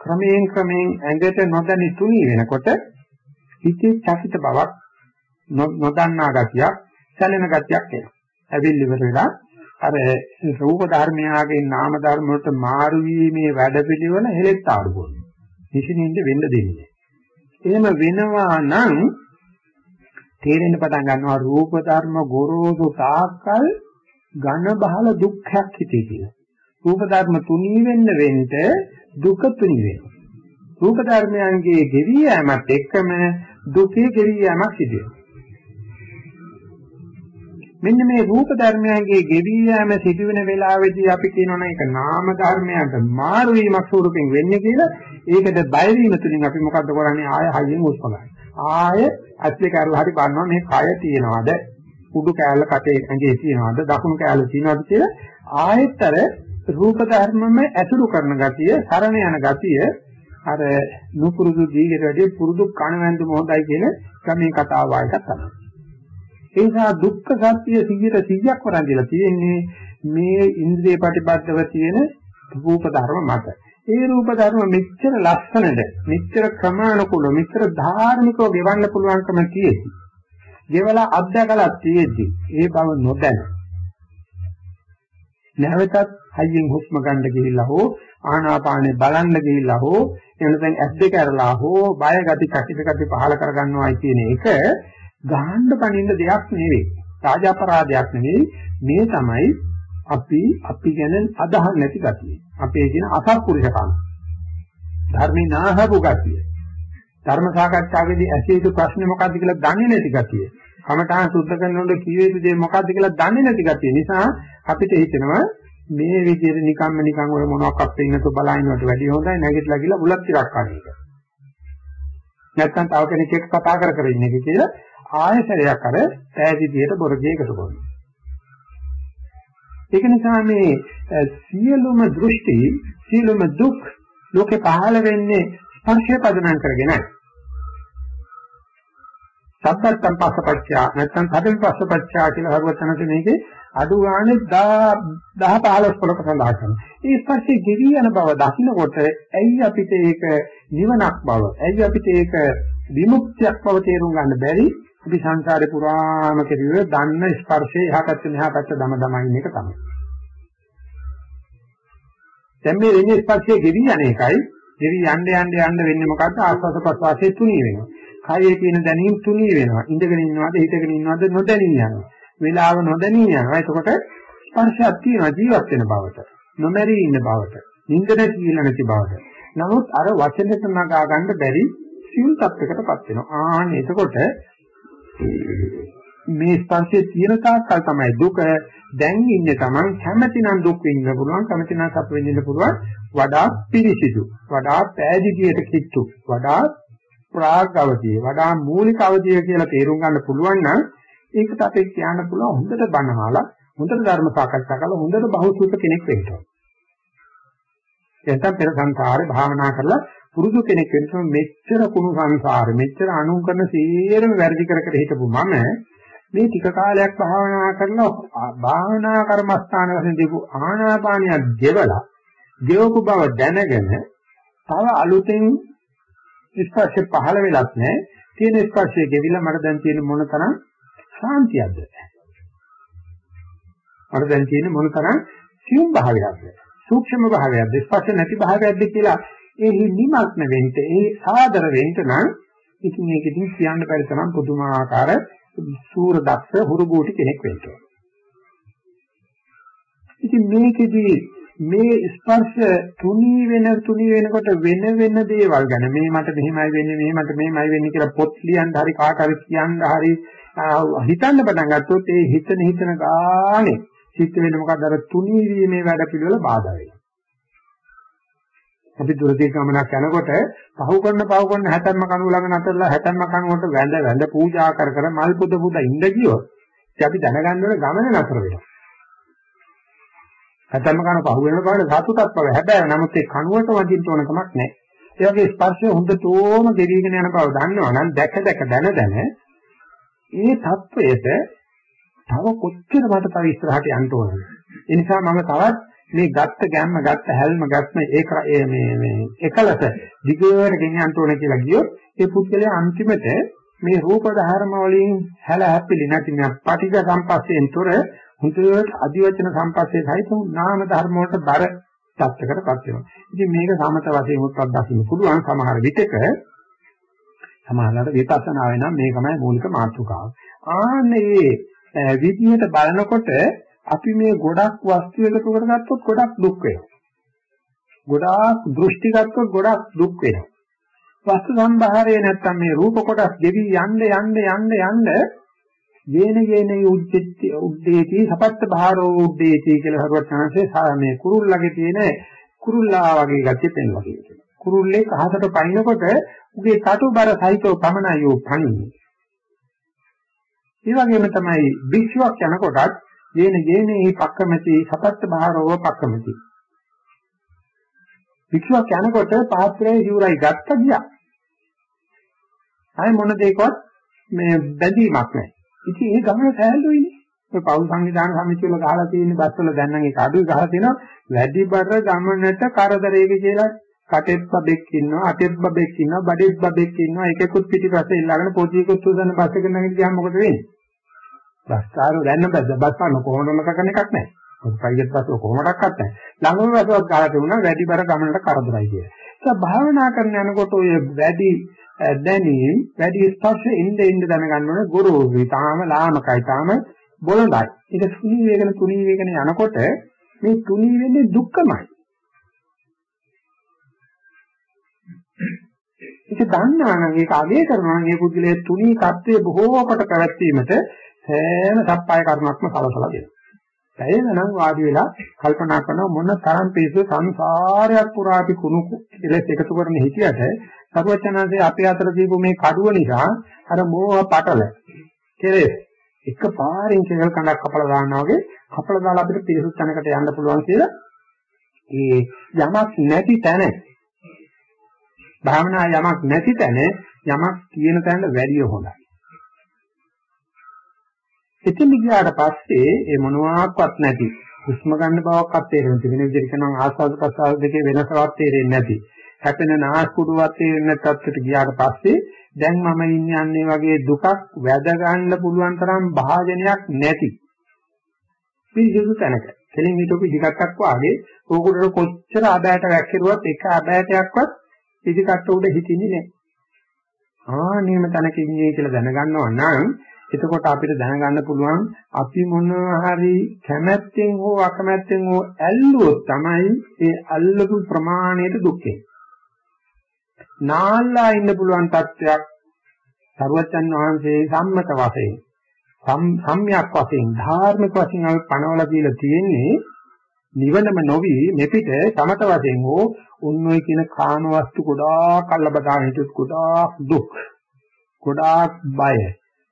ක්‍රමයෙන් ක්‍රමයෙන් ඇඟට නොදැනි තුනී වෙනකොට හිතේ චකිත බවක් නොදන්නා ගතියක් සැලෙන ගතියක් එනවා. ඇවිල් ඉවර වෙලා අර රූප ධර්මයාගේ නාම ධර්ම වලට මාරු වීමේ වැඩපිළිවෙල හෙලෙත් ආඩු කරනවා. කිසිනින්ද වෙන්න දෙන්නේ. එහෙම වෙනවා නම් තේරෙන්න පටන් ගන්නවා රූප ධර්ම ගොරෝසු තාක්කල් ඝන බහල දුක්ඛයක් හිතේ කියලා. රූප ධර්ම තුනී වෙන්න වෙන්න දුක තුනී වෙනවා. රූප ධර්මයන්ගේ ගෙවි යෑමත් එක්කම දුකේ ගෙවි යෑමක් සිදු වෙනවා. මෙන්න මේ රූප ධර්මයන්ගේ ගෙවි යෑම සිදුවෙන වෙලාවේදී අපි කියනවා ඒක නාම ධර්මයන්ට මාරු වීමක් ස්වරූපෙන් වෙන්නේ කියලා ඒකට බය වීම තුලින් අපි මොකද්ද කරන්නේ ආය හයියෙන් උස්ම ගන්න. ආය ඇස්ලේ කරලා හරි බලනවා මේ කය තියනවාද උඩු කෑල්ල කටේ ඇඟේ තියනවාද දකුණු කෑල්ල තියනවාද කියලා ආයෙත්තර රූප ධර්මම ඇසුරු කරන ගතිය සරණ යන ගතිය අර නුපුරුදු දීගට වැඩි පුරුදු කණවැන්දු මොහොතයි කියන ක්‍රමේ කතාව වායකක් තමයි. ඒ නිසා දුක්ඛ සත්‍ය 100ට 100ක් වරන්දිලා තියෙන්නේ මේ ඉන්ද්‍රිය ප්‍රතිබද්ධව තියෙන රූප ධර්ම මත. ඒ රූප ධර්ම මෙච්චර ලස්සනද මෙච්චර ක්‍රමානුකූලව මෙච්චර ධාර්මිකව ගෙවන්න පුළුවන්කම තියෙද්දි ගෙවලා අත්දකලා තියෙද්දි ඒ බව නොදැන නැවතත් හයියෙන් හුස්ම ගන්න ගිහිල්ලා හෝ ආනාපානේ බලන්න ගිහිල්ලා හෝ එනසෙන් ඇස් දෙක අරලා හෝ බය ගති කටිත ගති පහල කරගන්නවායි කියන එක ගහන්න පනින්න දෙයක් නෙවෙයි. සාජාපරාධයක් නෙවෙයි. මේ තමයි අපි අපි ගැන අදහන් නැති ගතිය. අපේ කියන අසත්පුරුෂකම්. ධර්මේ නාහපු ගතිය. ධර්ම සාකච්ඡාවේදී ඇසිය යුතු ප්‍රශ්නේ මොකක්ද කියලා දන්නේ නැති ගතිය. කමඨාන් සුද්ධ කරනකොට කිය යුතු දේ මොකක්ද කියලා දන්නේ නැති ගතිය නිසා අපිට හිතෙනවා මේ විදිහට නිකම්ම නිකන් ඔය මොනවාක්වත් පෙන්නතු බලනවට වැඩිය හොඳයි නැගිටලා ගිහලා බුලත් ටිකක් කන එක. නැත්තම් තව කෙනෙක් එක්ක කතා කර කර ඉන්න එක කියලා ආයතරයක් අර පෑදීදියට බොරදී එකතු කරනවා. ඒක නිසා මේ සියලුම දෘෂ්ටි සියලුම දුක් ලෝකේ පහළ වෙන්නේ ස්පර්ශය පදනම් කරගෙනයි. සබ්බත්තම් පස්සපච්චා නැත්නම් සබෙන් පස්සපච්චා කියලා හරුවචනත මේකේ අඩු ගානේ 10 15 පොලක සඳහන් කරනවා. මේ ස්පර්ශයේ ගෙවි යන බව දකින්නකොට ඇයි අපිට ඒක නිවනක් බව, ඇයි අපිට ඒක විමුක්තියක් බව තේරුම් ගන්න බැරි? අපි සංසාරේ පුරාම කෙරුවේ දන්න ස්පර්ශයේ එහා පැත්ත මෙහා පැත්ත දම දමයින් එක තමයි. දැන් මේ වෙන්නේ ස්පර්ශයේ ගෙවි යන එකයි, ගෙවි යන්න යන්න යන්න වෙන්නේ මොකද්ද? ආස්වාද ප්‍රසවාසයේ තුනී වෙනවා. කයේ තියෙන දැනීම් තුනී වෙනවා. ඉඳගෙන ඉන්නවද, හිටගෙන ඉන්නවද නොදැනී යනවා. වේලාව නොදැනී යනවා. එතකොට ස්පර්ශයක් තියෙනවා ජීවත් වෙන බවට. නොමැරී ඉන්න බවට. නින්දන කියලා නැති බවට. නමුත් අර වචනෙට නගා ගන්න බැරි සියුම් තත්යකටපත් වෙනවා. ආන්න එතකොට මේ ස්පර්ශයේ තියෙන තාක්කල් තමයි දුක දැන් ඉන්නේ Taman කැමැතිනම් දුක් විඳින්න පුළුවන් කැමැතිනම් සැප විඳින්න පුළුවන් වඩා පිරිසිදු වඩා පෑදිතියට කිට්ටු වඩා ප්‍රාග්ගවතිය වඩා මූලික අවධිය කියලා තේරුම් ගන්න පුළුවන් නම් ඒකට අපේ කියන්න පුළුවන් හොඳට බණහලා හොඳට ධර්ම සාකච්ඡා කරලා හොඳට බහුසුත කෙනෙක් වෙන්න ඕන. එතන පෙර සංසාරේ භාවනා කරලා පුරුදු කෙනෙක් වෙනසම මෙච්චර කුණු සංසාරෙ මෙච්චර අනුන් කරන සියරම වැරදි කර කර හිටපු මම මේ ටික කාලයක් භාවනා කරලා භාවනා කර්මස්ථාන වශයෙන් දීපු ආනාපානිය ගෙවලා ගෙවපු බව දැනගෙන තව අලුතෙන් ස්පර්ශය පහළ වෙලත් නැහැ. තියෙන ස්පර්ශය ගෙවිලා මට දැන් තියෙන මොන තරම් ශාන්තියක්ද? මට දැන් තියෙන මොන තරම් සියුම් භාවයක්ද? සූක්ෂම භාවයක්ද? ස්පර්ශ නැති භාවයක්ද කියලා ඒ නිමග්න වෙන්න ඒ සාදර වෙන්න නම් ඉතින් මේක ඉතින් කියන්න බැරි තරම් පුදුමාකාර සූර දක්ෂ හුරුබෝටි කෙනෙක් වෙන්න ඕන. ඉතින් මේකෙදී මේ ස්පර්ශ තුනී වෙන තුනී වෙනකොට වෙන වෙන දේවල් ගැන මේ මට මෙහෙමයි වෙන්නේ මේ මට මෙහෙමයි වෙන්නේ කියලා පොත් ලියන්න හරි කාට හරි කියන්න හරි හිතන්න පටන් ගත්තොත් ඒ හිතන හිතන ගානේ සිත් වෙන්නේ මොකක්ද අර තුනී වීමේ වැඩ පිළිවෙල බාධා වෙනවා. අපි දුරදී ගමනක් යනකොට පහු කරන පහු කරන හැතැම්ම කණුව ළඟ නැතරලා හැතැම්ම කණුවට වැඳ වැඳ පූජා කර කර මල් පුද පුද ඉඳ ගියොත් අපි දැනගන්න ඕන ගමන නතර වෙනවා. හැතැම්ම කණුව පහු වෙනකොට බලන්න සතුටක් පව හැබැයි නමුත් ඒ කණුවට වදින්න ඕන කමක් නැහැ. ඒ වගේ ස්පර්ශය හොඳටම ගෙවිගෙන යන බව දන්නවා නම් දැක දැක දැන දැන මේ தത്വයට තව කොච්චර මට තව ඉස්සරහට යන්න ඕනද? ඒ නිසා මම තවත් මේ ගත්ත ගැම්ම ගත්ත හැල්ම ගත්ත ඒක මේ මේ එකලස දිගට ගෙනියන්න ඕන කියලා ගියොත් ඒ පුද්ගලයා අන්තිමට මේ රූප ධර්ම වලින් හැල හැපිලි නැති මේ පටිඝ සම්පස්සෙන් තොර හුදුවට අධිවචන සම්පස්සේ සහිත නාම ධර්ම වලට බර තත්ත්වකටපත් වෙනවා. ඉතින් මේක සමත වශයෙන් උත්පත් දකින්න පුළුවන් සමහර විටක සමහරවිට විපස්සනා වෙනම් මේකමයි මූලික මාතෘකාව. ආන්නේ විදිහට බලනකොට අපි මේ ගොඩක් වස්තු එකතු කරගත්තොත් ගොඩක් දුක් වෙනවා. ගොඩාක් දෘෂ්ටි ගත්තොත් ගොඩක් දුක් වෙනවා. වස්තු සම්භාරයේ නැත්තම් මේ රූප කොටස් දෙවි යන්න යන්න යන්න යන්න යේන යේන උද්දේති උද්දේති සපත්ත භාරෝ උද්දේති කියලා හරුවත් chance මේ කුරුල්ලගේ තියෙන කුරුල්ලා වගේ ගැටි පෙන්වලා කියනවා. කුරුල්ලේ කහකට පයින්නකොට උගේ කටුබර සහිතව පමණයි යෝ පණින්නේ. ඒ වගේම තමයි විශ්වක් යනකොටත් යේන යේනේ පක්කමති සපත්ත බාරව පක්කමති. වික්ෂුවක් යනකොට පාත්‍රයේ හිවුරයි ගත්ත ගියා. ආයි මොන දෙයකවත් මේ බැඳීමක් නැහැ. ඉතින් ඒ ගමන සෑහළුයිනේ. ඔය පෞල් සංවිධාන සමිතිය වල ගහලා තියෙන බස් වල දැන් නම් ඒක අඩුයි ගහලා තියෙනවා. වැඩි බර ගමනට කරදරේක කියලා කටෙත් බබෙක් ඉන්නවා අතෙත් බබෙක් ඉන්නවා බඩෙත් බබෙක් ඉන්නවා එකෙකුත් පිටිපස්සේ ඉල්ලගෙන පොඩියෙකුත් උදන්න බස් එක නැගිට ගියාම මොකද වෙන්නේ? බස්කාරෝ දැන්න බස් බස් පාන කොහොමද කරන එකක් නැහැ. මොකද ප්‍රයිවට් බස් වල කොහොමඩක්වත් නැහැ. ළඟම බස්වක් ගහලා තිබුණා වැඩි බර ගමනට කරදරයි කියලා. ඒක භාවනා කරන යනකොට ඔය වැඩි දැනීම් වැඩි ස්පර්ශ ඉන්න ඉන්න දැනගන්න ඕනේ ගුරුවරි තාම ලාමකයි තාම බොළඳයි. ඒක තුනී වේගන තුනී වේගන යනකොට මේ තුනී වෙන්නේ දුක්ඛමයි. ඒක දන්නවා නම් ඒක අගය කරනවා නම් මේ පුද්ගලයේ තුනී தත්ත්වයේ බොහෝ කොට පැවැත්වීමට සෑම සප්පාය කර්මයක්ම සලසලා දෙනවා. දැනෙනනම් වාඩි වෙලා කල්පනා කරන මොන තරම් පිසු සංසාරයක් පුරා අපි කුණු කෙලස් එකතු කරන හිතියට සරුවචනාංශයේ අපේ අතර දීපු මේ කඩුව නිසා අර මෝහ පටල කෙලස් එක පාරින් කෙල් කඳක් කපලා දානවා වගේ කපලා දාලා අපිට පිරිසුත් තැනකට යන්න පුළුවන් කියලා ඒ යමක් නැති තැන භාවනා යමක් නැති තැන යමක් තියෙන තැනට වැඩිය හොඳයි එතෙන් ගියාට පස්සේ ඒ මොනවාක්වත් නැති හුස්ම ගන්න බවක්වත් තේරෙන්නේ නැති. වෙන විදිහට කියනවා ආස්වාද ප්‍රසආද දෙකේ වෙනසවත් තේරෙන්නේ නැති. හැපෙන නාස්කුඩුවත් තේරෙන්නේ නැති තත්ත්වයට ගියාට පස්සේ දැන් මම ඉන්නේ අන්නේ වගේ දුකක් වැද ගන්න පුළුවන් තරම් භාජනයක් නැති. පිළිසිදු තැනක. කෙලින් හිටපු ඉදිකටක් වාගේ ඕකුඩට කොච්චර ආදායට වැක්කිරුවත් එක ආදායටයක්වත් ඉදිකට උඩ හිටින්නේ නැහැ. ආ නියම තැනක ඉන්නේ කියලා දැනගන්නවා නම් එතකොට අපිට දැනගන්න පුළුවන් අපි මොන හරි කැමැත්තෙන් හෝ අකමැත්තෙන් හෝ ඇල්ලුවොත් තමයි ඒ අල්ලපු ප්‍රමාණයට දුක්ඛේ. නාල්ලා ඉන්න පුළුවන් තත්ත්වයක් සරුවචන් වහන්සේ සම්මත වශයෙන් සම්්‍යක් වශයෙන් ධාර්මික වශයෙන් අපි පණවලා දීලා තියෙන්නේ නිවනම නොවි මෙපිට සමත වශයෙන් හෝ උන්වයි කියන කාම වස්තු ගොඩාක් අල්ලබදා හිටියොත් ගොඩාක් දුක් ගොඩාක් බය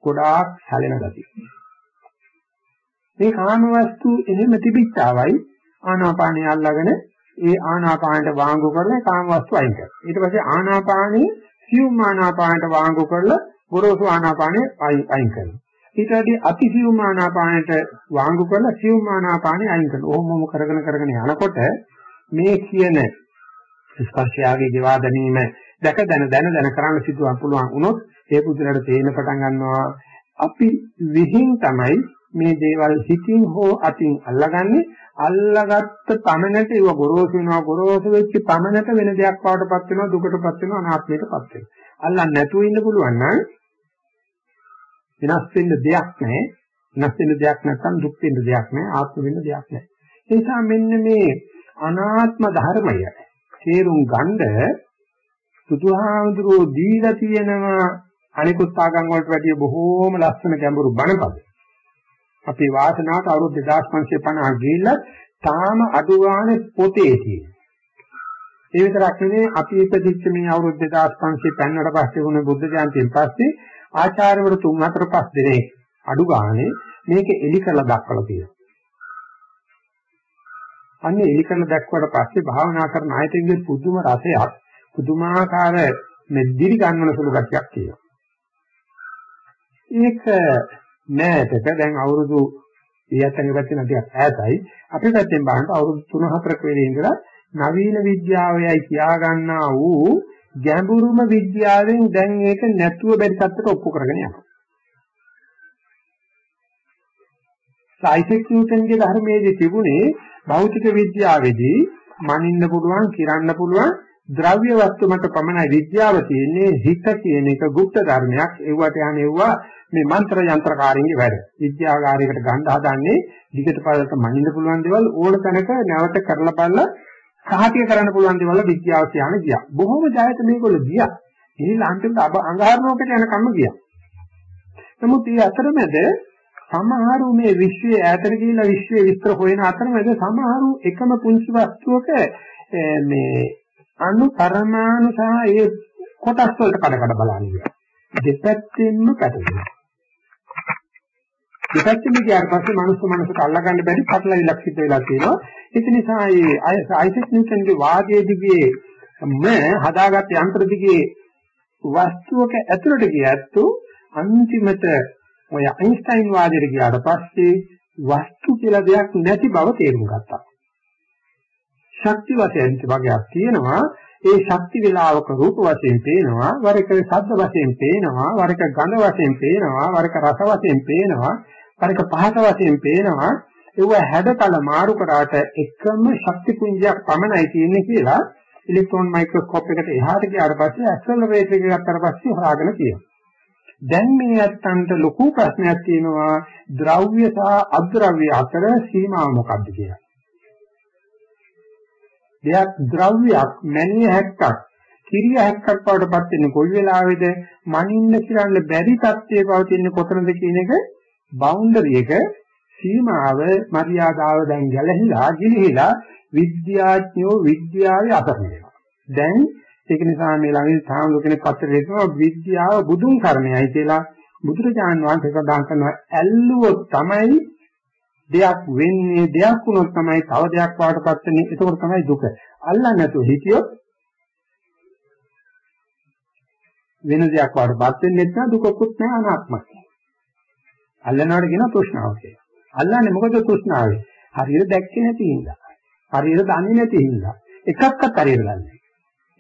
ගොඩාක් සැලෙන ගතිය මේ කාම වස්තු එනෙම තිබිච්චාවයි ආනාපානිය අල්ලගෙන ඒ ආනාපානට වාංගු කරලා කාම වස්තු අයින් කරනවා. ඊට පස්සේ ආනාපානිය සියුම් ආනාපානට වාංගු කරලා ගොරෝසු ආනාපානිය අයින් කරනවා. ඊට වඩා අතිසියුම් ආනාපානට වාංගු කරලා සියුම් ආනාපානිය අයින් කරනවා. ඕමම කරගෙන කරගෙන යනකොට මේ කියන ස්පර්ශයාගේ ජීවා දැනීම දැක දැන දැන දැන කරන්න සිදුවන්න පුළුවන් වුණොත් ඒ පුදුරට තේින පටන් ගන්නවා. අපි විහිං තමයි මේ දේවල් හිතින් හෝ අතින් අල්ලගන්නේ. අල්ලගත්ත පමණට ඒව ගොරෝසු වෙනවා. ගොරෝසු වෙච්ච පමණට වෙන දෙයක් වඩටපත් වෙනවා දුකටපත් වෙනවා අනාත්මයටපත් වෙනවා. අල්ලන්නේ නැතුව ඉන්න පුළුවන් නම් වෙනස් වෙන්න දෙයක් නැහැ. වෙනස් වෙන්න දෙයක් නැත්නම් දුක් වෙන්න දෙයක් නැහැ. ආත්ම වෙන්න දෙයක් නැහැ. ඒ නිසා මෙන්න මේ අනාත්ම ධර්මය තේරුම් ගන්න සුදුහාමුදුරෝ දීලා තියෙනවා අනිකුත් ආගම් වලට වැඩිය බොහෝම ලස්සන ගැඹුරු බණපද අපේ වාසනාවට අවුරුදු 2550 ගිහිල්ලා තාම අඩු ගානේ පොතේ තියෙන. ඒ විතරක් නෙවෙයි අපි ඉපදිච්ච මේ අවුරුදු 2500 පෙන්නට පස්සේ වුණ බුද්ධ ජයන්තියෙන් පස්සේ ආචාර්යවරු 3 4 5 දෙනෙක් අඩු ගානේ මේක එලි කරලා දක්වලා තියෙනවා. අන්නේ එලි කරලා දැක්වට පස්සේ භාවනා කරන ආයතනයේ පුදුම රසයක් පුදුමාකාර මෙදිරි ගන්නන සුළු ගැටයක් තියෙනවා. ඒක නෑතක දැන් අවුරුදු ඊයත්ගේ පැත්තෙන් ටිකක් ඈතයි අපේ පැත්තෙන් බලනකොට අවුරුදු 3-4ක වෙලේ ඉඳලා නවීන විද්‍යාවයයි කියා ගන්නා වූ ගැඹුරුම විද්‍යාවෙන් දැන් ඒක නැතුව බැරි තත්ත්වයට ඔප්පු කරගෙන යනවා. සයිසෙක් නිව්ටන්ගේ ධර්මයේදී තිබුණේ භෞතික විද්‍යාවේදී මනින්න පුළුවන්, කිරන්න පුළුවන් ද්‍රව්‍ය වස්තු මත පමණයි විද්‍යාව තියෙන්නේ හිත කියන එක গুপ্ত ධර්මයක්. ඒවට යන්නේ ඒවා මේ මන්ත්‍ර යන්ත්‍රකාරින්ගේ වැඩ. විද්‍යාගාරයකට ගන්න හදන්නේ දිගට පළලට මනින්න පුළුවන් දේවල් ඕන තැනක නැවත කරලා බලලා සාහිතිය කරන්න පුළුවන් දේවල් විද්‍යාව කියන ගියා. බොහොම ජයත මේගොල්ලෝ ගියා. ගිහිල්ලා අන්තිමට අඟහරුවකට යන කම්ම ගියා. නමුත් මේ අතරමැද සමහරු මේ විශ්වයේ ඈතට ගිහිල්ලා විශ්වයේ විස්තර හොයන අතරමැද සමහරු එකම පුංචි වස්තුවක මේ අණු පරමාණු සහ ඒ කොටස් වලට කඩ කඩ බලන්නේ. දෙපැත්තෙන්ම පැටලෙනවා. දෙපැත්තෙම ගියාට පස්සේ මනුස්ස මනසට අල්ලගන්න බැරි පටලවිලක් සිද්ධ වෙලා තියෙනවා. ඒක නිසා මේ අයිසෙක් නිව්ටන්ගේ වාදයේ දිගේ ම හදාගත් යන්ත්‍ර දිගේ වස්තුවක ඇතුළට ගියත් අන්තිමට ඔය අයින්ස්ටයින් වාදයට ගියාට පස්සේ වස්තු කියලා දෙයක් නැති බව තේරුම් ගත්තා. ශක්ති වශයෙන් වගේක් තියෙනවා ඒ ශක්ති වේලාවක රූප වශයෙන් පේනවා වරක ශබ්ද වශයෙන් පේනවා වරක ගන්ධ වශයෙන් පේනවා වරක රස වශයෙන් පේනවා පරික පහත වශයෙන් පේනවා ඒව හැඩතල මාරු කරාට එකම ශක්ති පුංජයක් පමණයි තියෙන්නේ කියලා ඉලෙක්ට්‍රෝන මයික්‍රොස්කෝප් එකට එහාට ගියාට පස්සේ ඇක්සලරේටර් එක ගත්තාට පස්සේ හොයාගෙන තියෙනවා. දැන් මේ අත්තන්ට ලොකු ප්‍රශ්නයක් තියෙනවා ද්‍රව්‍ය සහ අද්‍රව්‍ය අතර සීමාව මොකක්ද කියලා. දෙයක් ද්‍රව්‍යයක් මැනිය හැක්කක් කිරිය හැක්කක් බවට පත් වෙන්නේ කොයි වෙලාවේද? මනින්න කියලා බැරි තත්ත්වයේ පවතින්නේ කොතනද කියන එක? බවුන්ඩරි එක සීමාව මරියාදාව දැන් ගැලහිලා ගිලිහිලා විද්‍යාඥයෝ විද්‍යාවේ අතර වෙනවා. දැන් ඒක නිසා මේ ළඟදී තාම කෙනෙක් පත්‍රේ දෙනවා විද්‍යාව බුදුන් කරණයයි කියලා. බුදුරජාන් වහන්සේ සඳහන් කරනවා ඇල්ලුවොත් තමයි දෙයක් වෙන්නේ දෙයක් වුණොත් තමයි තව දෙයක් වඩටපත් වෙන්නේ ඒකෝර තමයි දුක. අල්ලන්නේ නැතුව හිතියොත් වෙන දෙයක් වඩටපත් වෙන්නේ නැත්නම් දුකකුත් නැහැ අනාත්මයි. අල්ලනවාට කියන තෘෂ්ණාව කියලා. අල්ලන්නේ මොකද තෘෂ්ණාවේ? හරියට දැක්කේ නැති හින්දා. හරියට දන්නේ නැති හින්දා. එකක්වත් හරියට දන්නේ නැහැ.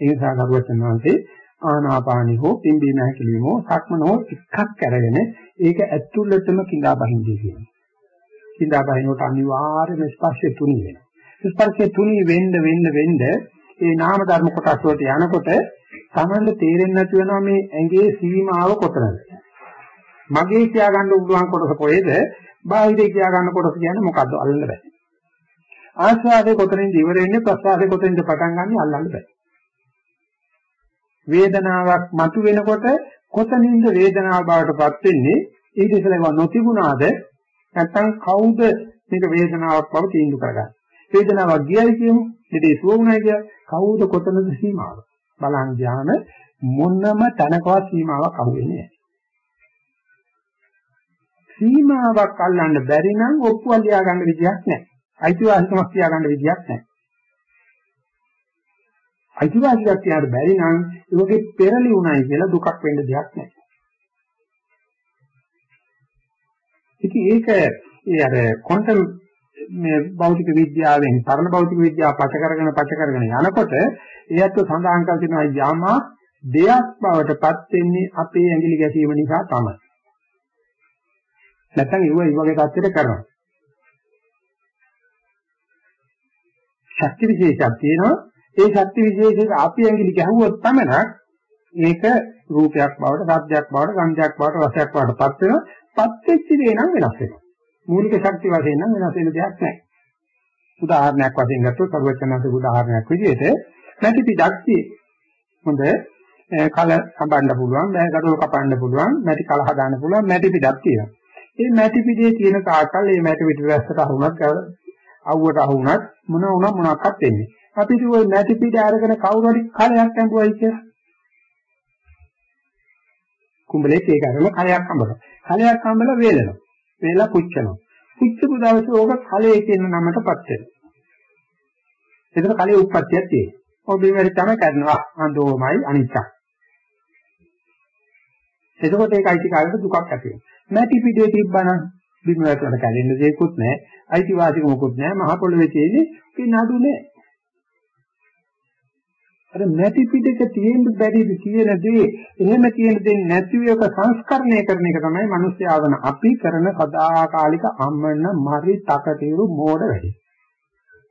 ඒ නිසා කරුවචන වහන්සේ ආනාපානි හෝ පිම්බීම හැකිලිම හෝ සක්මන හෝ එකක් අරගෙන ඒක ඇතුළතම කිඳා බහින්දී කියනවා. කිඳා බහිනකොට අනිවාර්යයෙන්ම ස්පර්ශය තුනී වෙනවා. ස්පර්ශය තුනී වෙන්න වෙන්න වෙන්න ඒ නාම ධර්ම කොටස් වලට යනකොට තමන්ට තේරෙන්නේ නැති වෙනවා මේ ඇඟේ සීමාව කොතනද? මගේ කියා ගන්න උගුවන් කොටස කොහෙද? බාහිරේ කියා ගන්න කොටස කියන්නේ මොකද්ද? අල්ලන්න බෑ. ආස්වාදේ කොතනින්ද ඉවර වෙන්නේ? ප්‍රසආදේ කොතනින්ද පටන් ගන්නෙ? අල්ලන්න බෑ. වේදනාවක් මතු වෙනකොට කොතනින්ද වේදනාව බවටපත් වෙන්නේ ඊට ඉස්සෙල්ලා නොතිබුණාද නැත්නම් කවුද මේක වේදනාවක් බව තීන්දුව කරගන්නේ? වේදනාවක් ගියයි කියමු. ඊට සුවුණයි කිය. කවුද කොතනද සීමාව? බලන් ඥාන මොනම තැනකවත් සීමාවක් අහුවෙන්නේ නැහැ. සීමාවක් අල්ලන්න බැරි නම් ඔප්පුවල් ලියා ගන්න විදියක් නැහැ. අයිතිවාසිකමක් තියා ගන්න විදියක් නැහැ. අයිතිවාසිකමක් තියාගන්න බැරි නම් ඒ වගේ පෙරලි උණයි කියලා දුකක් වෙන්න දෙයක් නැහැ. ඉතින් ඒක ඒ අර ක්වොන්ටම් මේ භෞතික විද්‍යාවෙන් පරණ භෞතික විද්‍යාව පච කරගෙන පච කරගෙන යනකොට ඒත් සඳහන් කර තියෙනවා යමා දෙයක් බවටපත් වෙන්නේ අපේ ඇඟිලි ගැසීම නිසා තමයි. නැත්නම් ඒව ඒ වගේ තත්ත්වයකට කරනවා. ශක්ති විශේෂයක් තියෙනවා ඒ ශක්ති විශේෂයක අපි ඇඟිලි ගැහුවොත් පමණක් ඒක රූපයක් බවට, සද්දයක් බවට, ගන්ධයක් බවට, රසයක් බවට පත් වෙනවා. පත් වෙච්ච දේ නම් වෙනස් වෙනවා. මූලික ශක්තිය වශයෙන් නම් වෙනස් වෙන දෙයක් නැහැ. උදාහරණයක් වශයෙන් ගත්තොත් සර්වචනන්ත උදාහරණයක් විදිහට නැති පිටක් හොඳ කල කපන්න පුළුවන්, බෑ ගඩොල් කපන්න පුළුවන්, මැටි කල හදාන්න පුළුවන් මැටි පිටක් තියෙනවා. මේ මැටි පිටේ තියෙන තාකල් මේ මැටි පිට රැස්සට අහුණත් අවුවට අහුණත් මොන වුණා මොනක්වත් වෙන්නේ. අපිට ওই නැති පිට අරගෙන කවුරු හරි කලයක් ඇඹුවයි කියලා. කුඹලෙක් ඒක අරගෙන කලයක් අඹනවා. කලයක් අඹලා වේලනවා. වේලා පුච්චනවා. පුච්චපු දවසේ ඕක කලයේ කියන නමටපත් වෙනවා. එතන කලයේ උත්පත්තියක් තියෙනවා. ඔබ බිමරි තමයි කරනවා. අඳෝමයි අනිච්චක්. එතකොට ඒක අයිතිකාරයට දුකක් ඇති වෙනවා. නැති පිටේ තිබ්බනම් බිම වැටෙන්න කැලෙන්න දෙයක්වත් නැහැ. අයිතිවාසිකමකුත් නැහැ. මහ පොළවේ තියෙන්නේ ඒ නඩු නැහැ. අර නැති පිටක තියෙන්න බැරිද කියන දේ එහෙම කියන දේ නැති වේක සංස්කරණය කරන එක තමයි මිනිස්යාවන අපි කරන සදාකාලික අම්මන මරි තකතිරු මෝඩ වැඩි.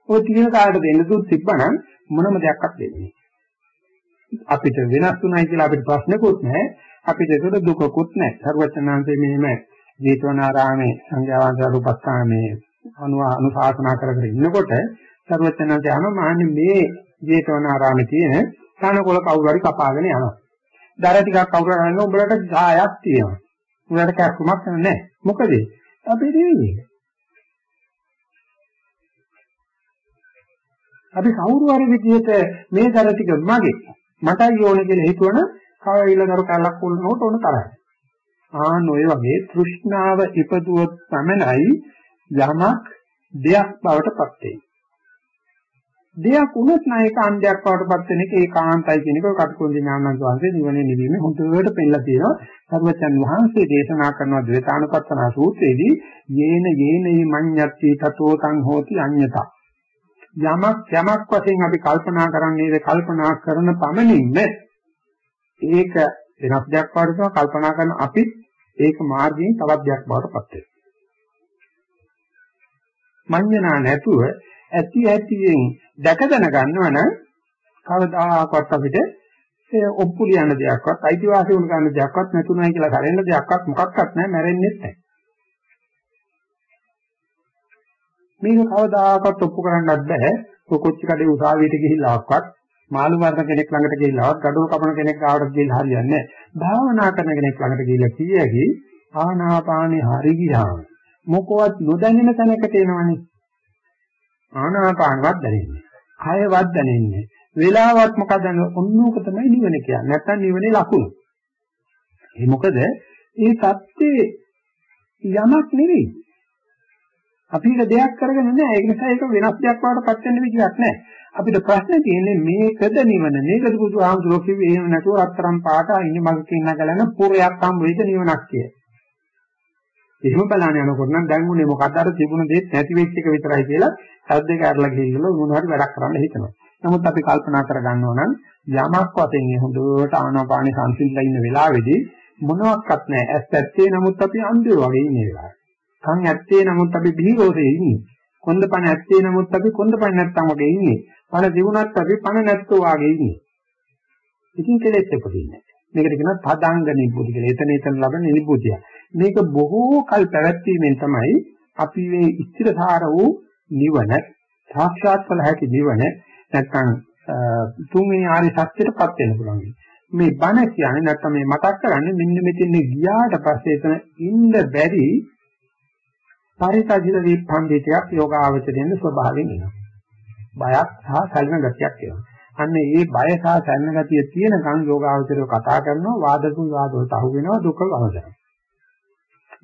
ඔය තියෙන කාලට දෙන්න දුක් තිබ්බනම් මොනම දෙයක්වත් දෙන්නේ අපිට වෙනස් වුණයි කියලා අපිට ප්‍රශ්නකුත් නැහැ. අපිට ඒක දුකකුත් නැහැ. සර්වචනාංශයේ මෙහෙම ජේතවනාරාමේ සංඝයාවන්ත රූපස්ථානයේ අනුව අනුශාසනා කරගෙන ඉන්නකොට සර්වචනාංශය අනුව මාන්නේ මේ ජේතවනාරාමේ තියෙන තනකොළ කවුරු හරි කපාගෙන යනවා. දර ටිකක් කවුරු හරි ගන්න උඹලට ගායක් තියෙනවා. උඹලට කැක්කුමක් නැහැ. මොකද? අපි දෙන්නේ. අපි කවුරු හරි විදිහට මේ දර ටික මගේ මටයි ඕනේ කියලා හිතුවන කවයිල දර කලක් වුණොත් ඕන තරයි. ආන් ඔය වගේ තෘෂ්ණාව ඉපදුවොත් පමණයි යමක් දෙයක් බවට පත් වෙන්නේ. දෙයක් වුණත් නායක අන්දයක් වඩටපත් වෙන එක ඒකාන්තයි කියන එක කටුකුරුන්දි ඥානන්ත වහන්සේ නිවනේ නිවීම හොඳට පෙන්නලා තියෙනවා. සර්වචන් වහන්සේ දේශනා කරන ද්වේතානුපස්සනා සූත්‍රයේදී යේන යේනයි මඤ්ඤත්ති තතෝ තං හෝති අඤ්ඤතා. යමක් යමක් වශයෙන් අපි කල්පනා කරන්නේද කල්පනා කරන පමණින්ම ඒක වෙනස් දෙයක් වඩට කල්පනා කරන අපි ඒක මාර්ගයෙන් තවත් දෙයක් බවටපත් වෙනවා. මඤ්ඤණා නැතුව ඇති ඇතියෙන් දැක දැන ගන්නවනම් කවදාකවත් අපිට ඒ ඔප්පු ලියන්න දෙයක්වත් අයිතිවාසිකම් ගන්න දෙයක්වත් නැතුණයි කියලා කරෙන්න දෙයක්වත් මොකක්වත් නැහැ මැරෙන්නෙත් නැහැ. මේක කවදාකවත් ඔප්පු කරන්නත් බෑ. කොච්චි කඩේ උසාවියට ගිහිල්ලාවත් මාළු වර්ණ කෙනෙක් ළඟට ගිහිල්ලාවත් gadol කපන කෙනෙක් ආවට ගිහිල්ලා හරියන්නේ නැහැ. භාවනා කරන කෙනෙක් ළඟට ගිහිල්ලා කියකි ආනාපානේ හරි ගියාම මොකවත් නොදැනෙන තැනකට එනවනේ. ආනාපානවත් දැනෙන්නේ. කයවත් දැනෙන්නේ. වේලාවත් මොකද ඔන්නෝක තමයි නිවන කියන්නේ. නැත්තම් නිවනේ ලකුණු. ඒ මොකද ඒ தත්ත්වේ යමක් නෙවෙයි. අපි ඒක දෙයක් කරගෙන නැහැ. ඒක නිසා ඒක වෙනස් දෙයක් වඩපත් වෙන්න විදිහක් නැහැ. අපිට ප්‍රශ්නේ තියෙන්නේ මේකද නිවන. මේකද බුදුහාමුදුරුවෝ කිව්වේ එහෙම නැතුව අත්තරම් පාට ඉන්නේ මග කින්න ගලන පුරයක් හම් වෙයිද නිවනක් කිය. එහෙම බලන්න යනකොට නම් දැන් උනේ මොකද්ද අර තිබුණ දෙයක් නැති වෙච්ච එක විතරයි කියලා සද්දේ කාරලා ගිහිල්ලා මොනවා හරි වැඩක් කරන්න හිතනවා. නමුත් අපි කල්පනා කරගන්නවා නම් යමක් වශයෙන් හොඳට ආනාපානෙ සංසිඳලා ඉන්න වෙලාවේදී මොනවත් නැහැ. ඇස් ඇත්තේ නමුත් අපි අන්ධයෝ වගේ ඉන්නේ වෙලාවට. කන් ඇත්තේ නමුත් අපි බිහිරෝසේ ඉන්නේ. කොන්දපණ ඇත්තේ නමුත් අපි කොන්දපණ නැත්තම් වගේ ඉන්නේ. පණ දිනුනත් අපි පණ නැත්තෝ වගේ ඉන්නේ. ඉතින් කෙලෙස් උපදින්නේ. මේකට කියනවා පදංග නිබ්බුති කියලා. එතන එතන ලබන නිබ්බුතිය. මේක බොහෝ කල් පැවැත්වීමෙන් තමයි අපි මේ ස්ථිරසාර වූ නිවන සාක්ෂාත් කළ හැකි නිවන නැත්නම් තුන්වෙනි ආර්ය සත්‍යයටපත් වෙන්න පුළුවන්. මේ බණ කියන්නේ නැත්නම් මේ මතක් කරන්නේ මෙන්න මෙතන ගියාට පස්සේ එතන ඉන්න බැරි පරිතජිත විපන්දිතයක් යෝගාවචරයෙන් ස්වභාවයෙන් එනවා. බයක් සහ සැලෙන ගතියක් එනවා. අන්න ඒ බය සහ සැලෙන ගතිය තියෙනකන් යෝගාවචරය කතා කරනවා වාදතුන් වාදවලට අහු වෙනවා දුක වහදනවා.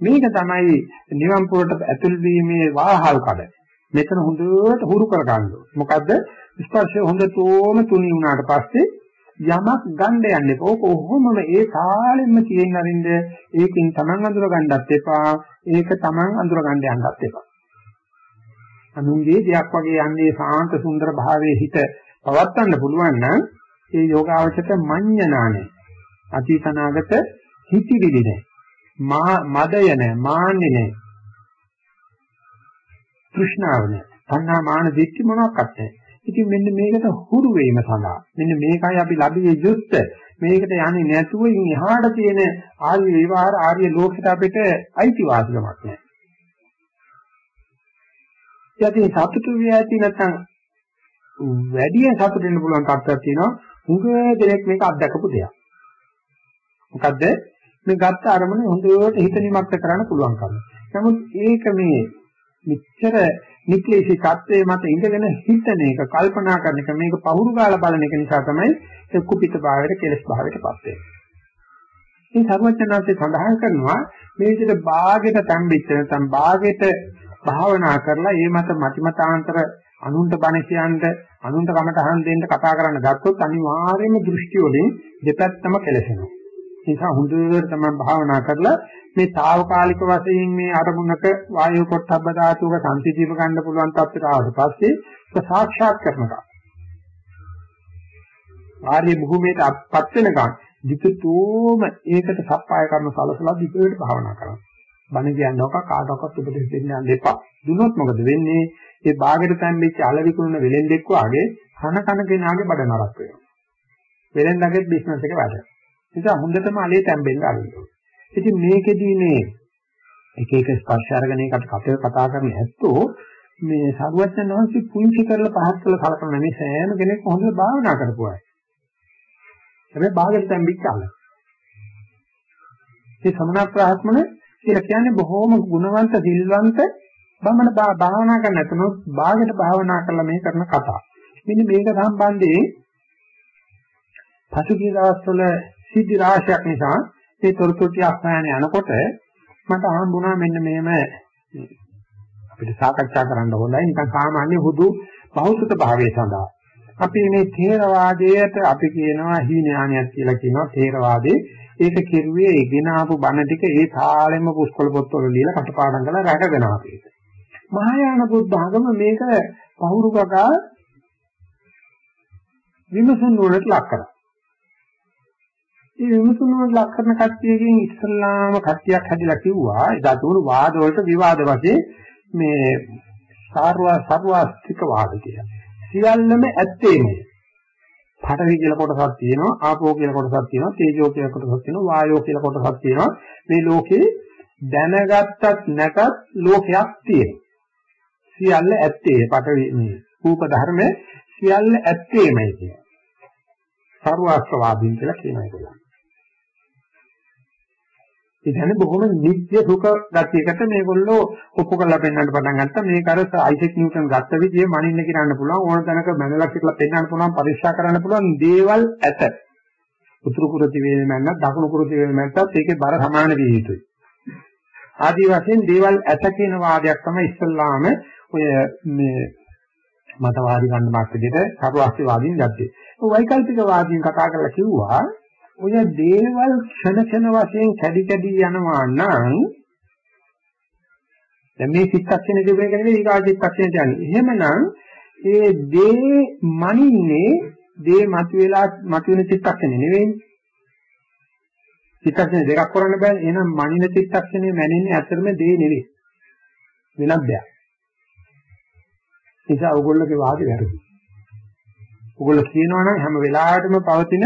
මේක තමයි නිවන් පුරට ඇතුල් වීමේ වාහල් කඩ. මෙතන හොඳට හුරු කර ගන්න ඕනේ. මොකද්ද? ස්පර්ශය හොඳටම තුනී වුණාට පස්සේ යමක් ගන්න යන්නේ කොහොමම ඒ කාලෙම තියෙන අරින්ද ඒකෙන් Taman අඳුර ගන්නත් එපා ඒක Taman අඳුර ගන්න යන්නත් එපා අනුන්ගේ දෙයක් වගේ යන්නේ සාන්ත සුන්දර භාවයේ හිත පවත්වන්න පුළුවන් නම් ඒ යෝගාවචක මඤ්ඤණානේ අතීතනාගත හිතිවිලි නැහැ මා මදය නැහැ මාන්නේ නැහැ තෘෂ්ණාව නැහැ තණ්හා මාන දිට්ඨි මොනවාක්වත් නැහැ ඉතින් මෙන්න මේකට හුරු වීම සඳහා මෙන්න මේකයි අපි ලැබිය යුත්තේ. මේකට යන්නේ නැතුව ඉන් එහාට තියෙන ආර්ය විවහාර ආර්ය ලෝකයට අපිට අයිතිවාසිකමක් නැහැ. යටි සතුටු විය ඇති නැත්නම් වැඩි සතුටු වෙන්න පුළුවන් තත්ත්වයක් තියෙනවා. හුඟ දෙනෙක් මේක අත්දකපු දෙයක්. මොකද්ද? මේ ගත්ත අරමුණ හොඳට හිත නිමක්ත කරන්න පුළුවන්කම. නමුත් ඒක මේ මෙච්චර නික්ලේශී தත්වයේ මත ඉඳගෙන හිතන එක කල්පනා කරන එක මේක පහුරු ගාලා බලන එක නිසා තමයි ඒ කුපිත භාවයට කෙලස් භාවයටපත් වෙන්නේ. මේ සර්වඥාන්සේ සඳහන් කරනවා මේ විදිහට භාගයට තැම්බෙච්ච නැත්නම් භාගයට භාවනා කරලා ඒ මත මතිමතාන්තර අනුන්ට බණ කියන්න අනුන්ට කමටහන් දෙන්න කතා කරන්න ගත්තොත් අනිවාර්යයෙන්ම දෘෂ්ටි වලින් දෙපැත්තම කෙලසෙනවා. ඒ නිසා හොඳට තමයි භාවනා කරලා මේ తాවකාලික වශයෙන් මේ අරමුණක වායු පොට්ටබ්බ ධාතුක සංසිඳීම ගන්න පුළුවන් තත්ත්වයට ආවට පස්සේ ඒක සාක්ෂාත් කරනවා. ආර්ය භූමියට අපත් වෙනකන් විතුතෝම ඒකට සප්පාය කරන සලසලා දිගට භාවනා කරනවා. බණ කියනවක කාටවත් උපදෙස් දෙන්න යන්න එපා. දුනොත් මොකද වෙන්නේ? ඒ ਬਾගෙට තැම්බෙච්ච අල විකුණන වෙලෙන්දෙක් වාගේ කන කන කෙනාගේ බඩ නරක් වෙනවා. වෙලෙන්දගේ බිස්නස් එක වැඩ. නිසා හොඳටම අලේ තැම්බෙන්න ආරම්භ ඉතින් මේකෙදී මේ එක එක ස්පර්ශ අරගෙන ඒකට කතා කතා කරන ඇත්තෝ මේ සරුවචන වහන්සේ පුංචි කරලා පහත් කරලා කලකන මේ සෑම කෙනෙක් හොඳට භාවනා කරපුවා. හැබැයි භාගයට තැම්බිච්චාල. මේ සමනක් ප්‍රාත්මන කියලා කියන්නේ බොහෝම ගුණවන්ත සිල්වන්ත බමන භාවනා කරන තුනොත් භාගයට භාවනා කරලා මේ කරන කතා. මෙන්න මේක සම්බන්ධයෙන් පසුගිය දවස්වල සිද්ධි රාශියක් නිසා මේ තොරතුරු ටික අස්නායන යනකොට මට හම්බුණා මෙන්න මෙහෙම අපිට සාකච්ඡා කරන්න හොඳයි. නිකන් සාමාන්‍ය හුදු බෞද්ධ භාවයේ සඳහා. අපි මේ ථේරවාදයට අපි කියනවා හීනයානියක් කියලා කියනවා ථේරවාදේ. ඒක කිරුවේ ඉගෙන ආපු බණ ටික ඒ තාලෙම පුස්කොළ පොත්වල ලියලා කටපාඩම් කරලා රැකගෙන ආපේක මහායාන බුද්ධ ආගම මේක පහුරු කකා විමසුන් වලට ලක් කරා. මේ විමසුමකට ලක් කරන කට්ටියකින් ඉස්සල්ලාම කට්ටියක් හැදිලා කිව්වා එදා තුණු වාද වලට විවාද වශයෙන් මේ සාරව සර්වාස්තික වාද කියලා. සියල්ලම ඇත්තේමයි. පඨවි කියලා කොටසක් තියෙනවා, ආපෝ කියලා කොටසක් තියෙනවා, තේජෝ කියලා කොටසක් තියෙනවා, වායෝ කියලා කොටසක් තියෙනවා. මේ ලෝකේ දැනගත්තත් නැතත් ලෝකයක් තියෙනවා. සියල්ල ඇත්තේ පඨවි මේ රූප ධර්ම සියල්ල ඇත්තේමයි කියන. සර්වාස්තවාදීන් කියලා කියනවා ඒක. ඒ කියන්නේ බොහොම නිත්‍ය සුඛ ගතියකට මේගොල්ලෝ ඔප්පු කරලා පෙන්වන්න පටන් ගත්තා. මේක අර අයිසෙක් නිව්ටන් ගත්ත විදිහේ මනින්න කියන්න පුළුවන්. ඕන තැනක මැනලක් කියලා පෙන්වන්න පුළුවන්, පරීක්ෂා කරන්න පුළුවන් දේවල් ඇත. උතුරු කුරුති වේල මැන්නත්, දකුණු කුරුති වේල මැන්නත් ඒකේ බර සමාන විය යුතුයි. ආදි වශයෙන් දේවල් ඇත කියන වාදයක් තමයි ඉස්සල්ලාම ඔය මේ මතවාදී ගන්න මාර්ගයේදී සර්වාස්තිවාදීන් ගත්තේ. ඔය වෛකල්පික වාදීන් කතා කරලා කිව්වා ඔය දේවල් ක්ෂණ ක්ෂණ වශයෙන් කැඩි කැඩි යනවා නම් දැන් මේ චිත්තක්ෂණ කියපු එක නෙවෙයි ඊගා චිත්තක්ෂණයට යන්නේ. එහෙමනම් ඒ දේ මනින්නේ දේ මතුවලා මතුවෙන චිත්තක්ෂණේ නෙවෙයි. චිත්තක්ෂණ දෙකක් කරන්න බෑනේ. එහෙනම් මනින චිත්තක්ෂණේ මැනෙන්නේ ඇත්තටම දේ නෙවෙයි. වෙනත් දෙයක්. ඒ නිසා ඕගොල්ලෝගේ වාදේ වැරදි. ඕගොල්ලෝ කියනවා නම් හැම වෙලාවෙම පවතින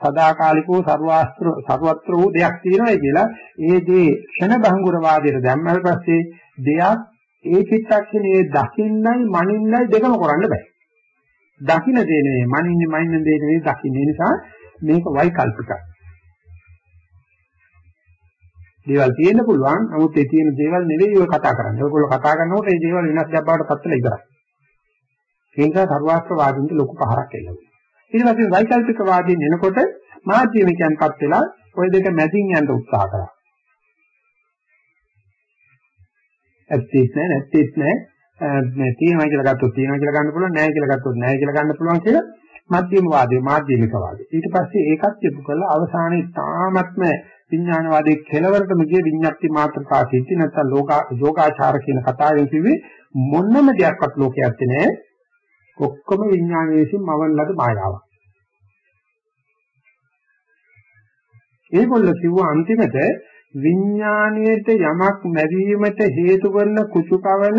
සදාකාලිකව ਸਰවාස්ත්‍ර ਸਰවත්‍ර වූ දෙයක් තියෙනවායි කියලා ඒ දේ ක්ෂණ බංගුර වාදයට දැම්මල් පස්සේ දෙයක් ඒ චිත්තක්ෂණයේ දකින්නයි මනින්නයි දෙකම කරන්න බෑ. දකින්න දේ නෙවෙයි මනින්නේ මනින්න දේ නෙවෙයි දකින්නේ නිසා මේක වෛකල්පිකයි. දේවල් තියෙන්න පුළුවන් නමුත් ඒ තියෙන දේවල් නෙවෙයි ඔය කතා කරන්නේ. ඔයගොල්ලෝ කතා කරනකොට ඒ දේවල් වෙනස් දෙයක් බවට පත් වෙලා ඉවරයි. ඒ නිසා ਸਰවාස්ත්‍ර වාදින්ට ලොකු පහරක් එනවා. ඊට පස්සේ වෛකල්පික වාදීන් එනකොට මාධ්‍යමිකයන්පත් වෙලා ওই දෙක මැදින් යන්න උත්සාහ කරා. ඇත්තෙත් නෑ නැත්තෙත් නෑ මේ තියෙනවා කියලා ගත්තොත් තියෙනවා කියලා ගන්න පුළුවන් නෑ කියලා ගත්තොත් නෑ කියලා ගන්න පුළුවන් කියලා මධ්‍යම වාදයේ මාධ්‍යමික වාදය. ඊට පස්සේ ඒකත් යොමු කරලා අවසානයේ තාමත්ම විඥානවාදයේ කෙලවරටම ගිය විඤ්ඤාති මාත්‍රකා සිද්ධි නැත්නම් ලෝකා යෝගාචාර කියන කතාවෙන් කිව්වේ මොනම දෙයක්වත් ලෝකයේ ඇත්තේ නෑ. ඔක්කොම විඥානයේ විසින් මවන ලද මායාවක්. ඒගොල්ලෝ කිව්වා අන්තිමට විඥාණයට යමක් නැවීමට හේතු වන කුසුකවල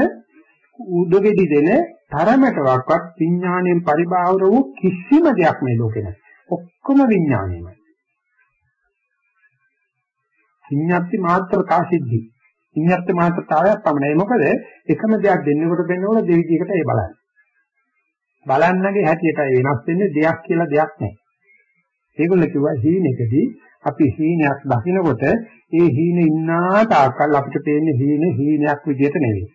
උඩගෙඩි දෙන තරමටවත් විඥාණයෙන් පරිබාහිර වූ කිසිම දෙයක් මේ ලෝකේ නැහැ. ඔක්කොම විඥාණයමයි. විඤ්ඤාති මාත්‍රකා සිද්ධි. විඤ්ඤාති මාත්‍රතාවයක් පමණයි. මොකද එකම දෙයක් දෙන්නකොට දෙන්නකොට දෙවිදියකට ඒ බලන්නේ. බලන්නගේ හැටියට වෙනස් වෙන්නේ දෙයක් කියලා දෙයක් නැහැ. ඒගොල්ලෝ කිව්වා හීනෙකදී අපි හීනයක් දකිනකොට ඒ හීන ඉන්නා තාක්කල් අපිට පේන්නේ හීන හීනයක් විදිහට නෙවෙයි.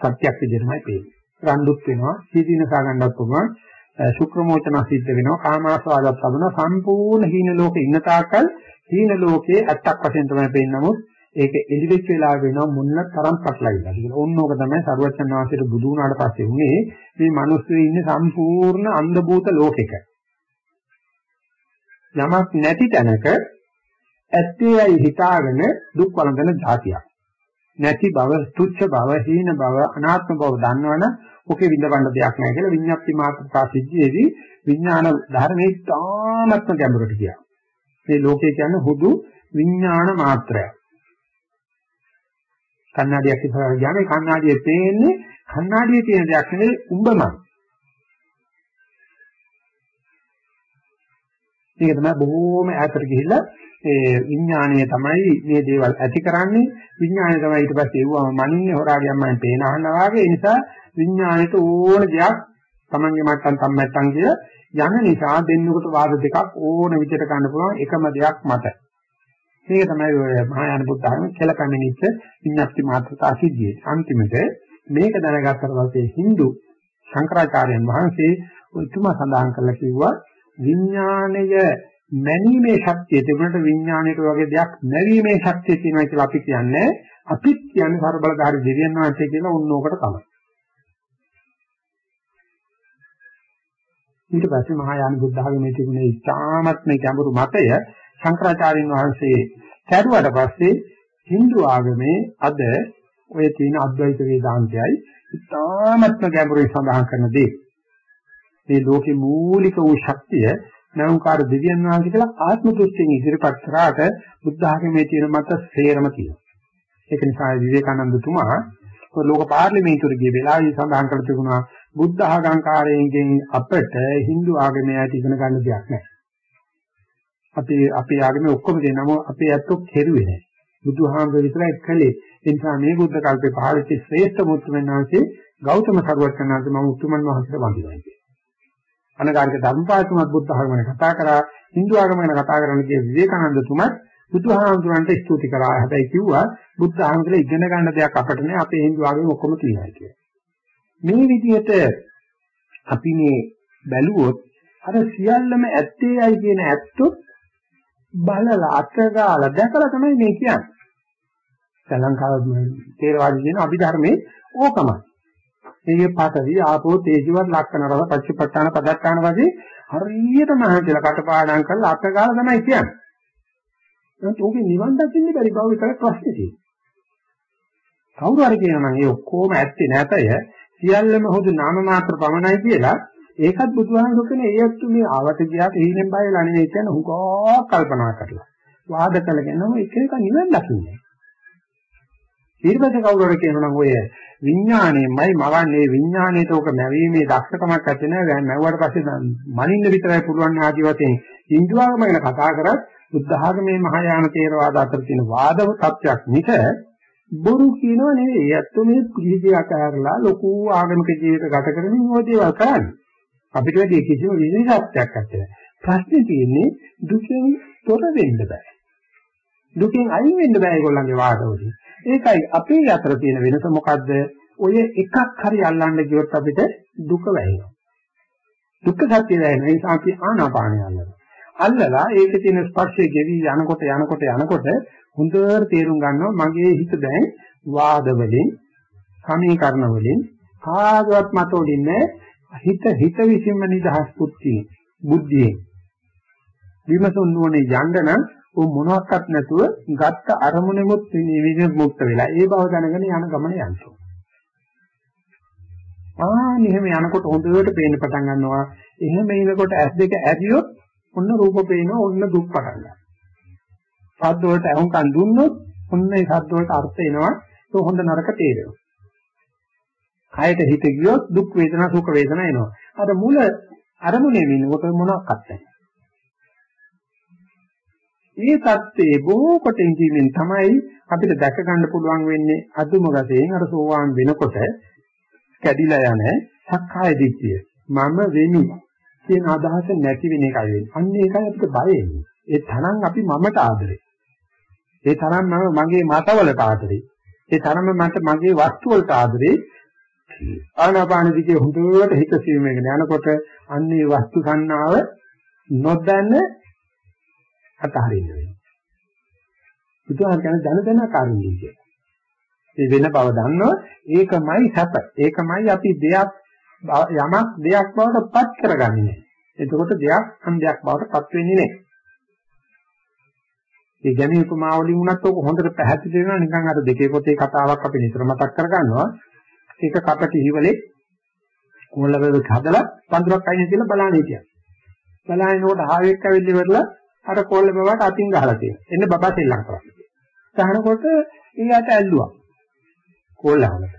සත්‍යයක් විදිහටමයි පේන්නේ. රණ්ඩුත් වෙනවා, සීදීනසා ගන්නත් පුළුවන්, ශුක්‍රමෝචන සිද්ධ වෙනවා, කාමාසවාදත් ලබන සම්පූර්ණ හීන ලෝකේ ඉන්න තාක්කල් හීන ලෝකේ ඇත්තක් වශයෙන් තමයි පේන්නේ. නමුත් ඒක එළිවෙච්ච වෙලාව වෙනවා මුන්න තරම් පටලවිලා. ඒක ඕනෝක තමයි සරුවචන් වාසයට බුදු වුණාට පස්සේ උනේ මේ මිනිස්සු ඉන්නේ සම්පූර්ණ අන්ධ භූත ලෝකෙක. යමක් නැති තැනක ඇත්තේයි හිතාගෙන දුක් වළඳන જાතියක්. නැති බව, තුච්ඡ බව, හීන බව, අනාත්ම බව දන්නවනම් ඔකේ විඳවන්න දෙයක් නැහැ කියලා විඤ්ඤාප්ති මාත්‍රා සිද්ධියේදී විඥාන ධර්මයේ තාමත්ම ගැඹුරට ගියා. මේ ලෝකේ කියන්නේ හුදු විඥාන මාත්‍රයක්. කණ්ණාඩියක් ඉස්සරහට ගියාම ඒ කණ්ණාඩියේ පේන්නේ කණ්ණාඩියේ තියෙන දෙයක් නෙවෙයි උඹමයි. මේක තමයි බොහෝම ඈතට ගිහිල්ලා ඒ විඥාණය තමයි මේ දේවල් ඇති කරන්නේ. විඥාණය තමයි ඊට පස්සේ එව්වම මනින්නේ හොරාගේ අම්මෙන් පේන අහනවා වගේ. ඒ නිසා විඥාණයට ඕන දෙයක් Tamange මට්ටම් සම්මැත්තම් කියලා යන නිසා දෙන්නෙකුට වාද දෙකක් ඕන විදිහට ගන්න පුළුවන් එකම දෙයක් මත. මේක තමයි ඔය මහායාන බුද්ධ ධර්ම කියලා කමිනිච්ච විඤ්ඤාති මාත්‍රතා සිද්ධිය අන්තිමට මේක දැනගත්තට පස්සේ Hindu ශංකරාචාර්යයන් වහන්සේ උතුම සඳහන් කළා කිව්වා විඥාණය මැනීමේ ශක්තිය තිබුණට විඥාණයට වගේ දෙයක් නැවීමේ ශක්තිය තියෙනවා කියලා අපි කියන්නේ අපිත් කියන්නේ ਸਰබලධාරී දෙවියන් වහන්සේ කියලා උන්නෝකට තමයි. ඊට පස්සේ මහා යාන බුද්ධ ආගමේ තිබුණේ ඉතාමත් මේ ගැඹුරු මතය ශංකරාචාර්යන් වහන්සේ කැඩුවට පස්සේ Hindu ආගමේ අද ඔය තියෙන අද්වෛත වේදාන්තයයි ඉතාමත්ම ගැඹුරින් සඳහන් කරන දේ. මේ ලෝකේ මූලික වූ ශක්තිය නෞකාර දෙවියන් වහන්සේ කියලා ආත්ම දෘෂ්ටියෙන් ඉදිරිපත් කරාට බුද්ධ ආගමේ තියෙන මත සේරම තියෙනවා. ඒක නිසා විවේකානන්ද තුමා ලෝක පාර්ලිමේන්තුවට ගිය වෙලාවේ සඳහන් කර තිබුණා බුද්ධ ආගංකාරයෙන් අපට Hindu ආගමේ ඇති ඉගෙන ගන්න දෙයක් නැහැ. අපි අපේ ආගමේ ඔක්කොම දෙනම අපේ ඇත්තෝ කෙරුවේ නැහැ. බුදුහාමුදුර විතරයි කළේ. ඒ නිසා මේ බුද්ධ කල්පේ පහළ වෙච්ච ශ්‍රේෂ්ඨ මුතුමන් වහන්සේ ගෞතම සර්වඥාන්සේ මම උතුමන් වහන්සේට වඳිනවා කියන්නේ. අනගාരിക ධර්මපාලතුමත් බුද්ධ ආගමන කතා කරා Hindu ආගම ගැන කතා කරන්න කිය විවේකානන්ද තුමත් බුදුහාමුදුරන්ට ස්තුති කරා. හැබැයි කිව්වා බුද්ධ ආගමල ඉගෙන ගන්න දෙයක් අපිට නෑ අපේ Hindu ආගමේ ඔක්කොම තියෙනවා කියලා. මේ විදිහට අපි මේ බැලුවොත් අර සියල්ලම ඇත්තේයි කියන ඇත්තොත් බලලා අතගාලා දැකලා තමයි මේ කියන්නේ. ශ්‍රී ලංකාවේ තේරවාදී කියන අභිධර්මයේ ඕකමයි. මේ පතරි ආපෝ තේජවත් ලක්ෂණ රස පච්චපට්ඨාන පදත්තාන වගේ හරියට මහන්සිලා කටපාඩම් කරලා අතගාලා තමයි කියන්නේ. එහෙනම් ඕකේ නිවන් දකින්න බැරි බව විතර ප්‍රශ්නේ තියෙනවා. කවුරු හරි කියනවා නම් ඒ ඔක්කොම ඇත්තේ නැතය සියල්ලම හුදු නාම මාත්‍ර පමණයි කියලා ඒකත් බුදුහාමුදුරු කියන ඒත් මේ ආවට ගියාට හීනෙන් බය වෙලා නෙවෙයි කියන හුඟක් කල්පනා කරලා. වාද කළගෙනම එක එක නිවන් දකින්නේ. ඊට පස්සේ කවුරු හරි කියනවා නම් ඔය විඥාණයමයි මවන්නේ විඥාණයට ඕක නැවීමේ දක්ෂකමක් ඇති නැහැ. නැවුවට පස්සේ මනින්න විතරයි පුළුවන් ආදි වශයෙන් Hindu ආගම ගැන කතා කරත් බුද්ධ ආගමේ මහායාන තේරවාද අතර තියෙන වාදව තත්ත්වයක් මිස බොරු කියනවා නෙවෙයි. ඇත්ත මේ ජීවිතයක් ඇරලා ලොකු ආගමික ජීවිත ගත කරමින් ওই දේවල් කරන්නේ. අපිට වැඩි කිසිම විශේෂත්වයක් නැහැ. ප්‍රශ්නේ තියෙන්නේ දුකෙන් තොර වෙන්න බෑ. දුකෙන් අයින් වෙන්න බෑ ඒගොල්ලන්ගේ වාදවලින්. ඒකයි අපේ අතර තියෙන වෙනස මොකද්ද? ඔය එකක් හරි අල්ලන්න ගියොත් අපිට දුක වැහෙනවා. දුක්ඛ සත්‍ය වැහෙන නිසා අපි ආනාපානය අල්ලනවා. අල්ලලා ඒකේ තියෙන ස්පර්ශයේ ගෙවි යනකොට යනකොට යනකොට හොඳට තේරුම් ගන්නවා මගේ හිත දැන් වාද වලින් සමීකරණ වලින් කාගවත් මත වලින් හිත හිත විසින්ම නිදහස් පුත්තිය බුද්ධියෙන්. විමසුන් නුවණේ යන්න නම් ਉਹ මොනවත් නැතුව ගත්ත අරමුණෙමුත් විමුක්ත වෙලා ඒ බව දැනගෙන යන ගමන යන්න ආ මෙහෙම යනකොට හොඳට පේන්න පටන් ගන්නවා. එහෙම ඉනකොට ඇස් දෙක ඇරියොත් ඔන්න රූප පේනවා ඔන්න දුක් පටන් ගන්නවා. ශබ්ද වලට අහුම්කන් දුන්නොත් ඔන්න ඒ ශබ්ද වලට අර්ථ එනවා. ඒක හොඳ නරක තේරෙනවා. කයට හිත ගියොත් දුක් වේදනා සුඛ වේදනා එනවා අර මුල අරමුණේ ඉන්නකොට මොනවත් නැහැ මේ தත්ත්වයේ බොහෝ කොට ඉඳීමෙන් තමයි අපිට දැක ගන්න පුළුවන් වෙන්නේ අදුම ගතෙන් අර සෝවාන් වෙනකොට කැඩිලා යන සක්කාය දිට්ඨිය. මම වෙමි කියන අදහස නැති වෙන එකයි වෙන්නේ. අන්න ඒකයි අපිට බය එන්නේ. ඒ තරම් අපි මමට ආදරේ. ඒ තරම් මම මගේ මතවලට ආදරේ. ඒ තරම මට මගේ වස්තු වලට ආදරේ. ආනාපාන දිගේ හොඳට හිත සිවීමගෙන යනකොට අන්නේ වස්තු සංනාව නොදැන අතහරින්න වෙනවා. බුදුහාම කියන දැන දැන කාරින්නේ කියලා. මේ වෙන බව දන්නව ඒකමයි සැප. ඒකමයි අපි දෙයක් යමක් දෙයක් බවට පත් කරගන්නේ. එතකොට දෙයක් අන්දයක් බවට පත් වෙන්නේ නැහැ. ඒ ගැමී උපමාවලින් උනත් ඔක හොඳට පැහැදිලි වෙනවා නිකන් අර දෙකේ පොතේ කතාවක් අපි නිතර මතක් කරගන්නවා. ඒක කපටි හිවලේ කොල්ලවෙක හදලා පඳුරක් අයින් කියලා බලන්නේ හිටියා. බලනකොට ආවෙක් ඇවිල්ලි ඉවරලා අර කොල්ල බබාට අතින් ගහලා තියෙනවා. එන්න බබා සෙල්ලම් කරන්නේ. ගහනකොට ඊයට ඇල්ලුවා. කොල්ලහලට.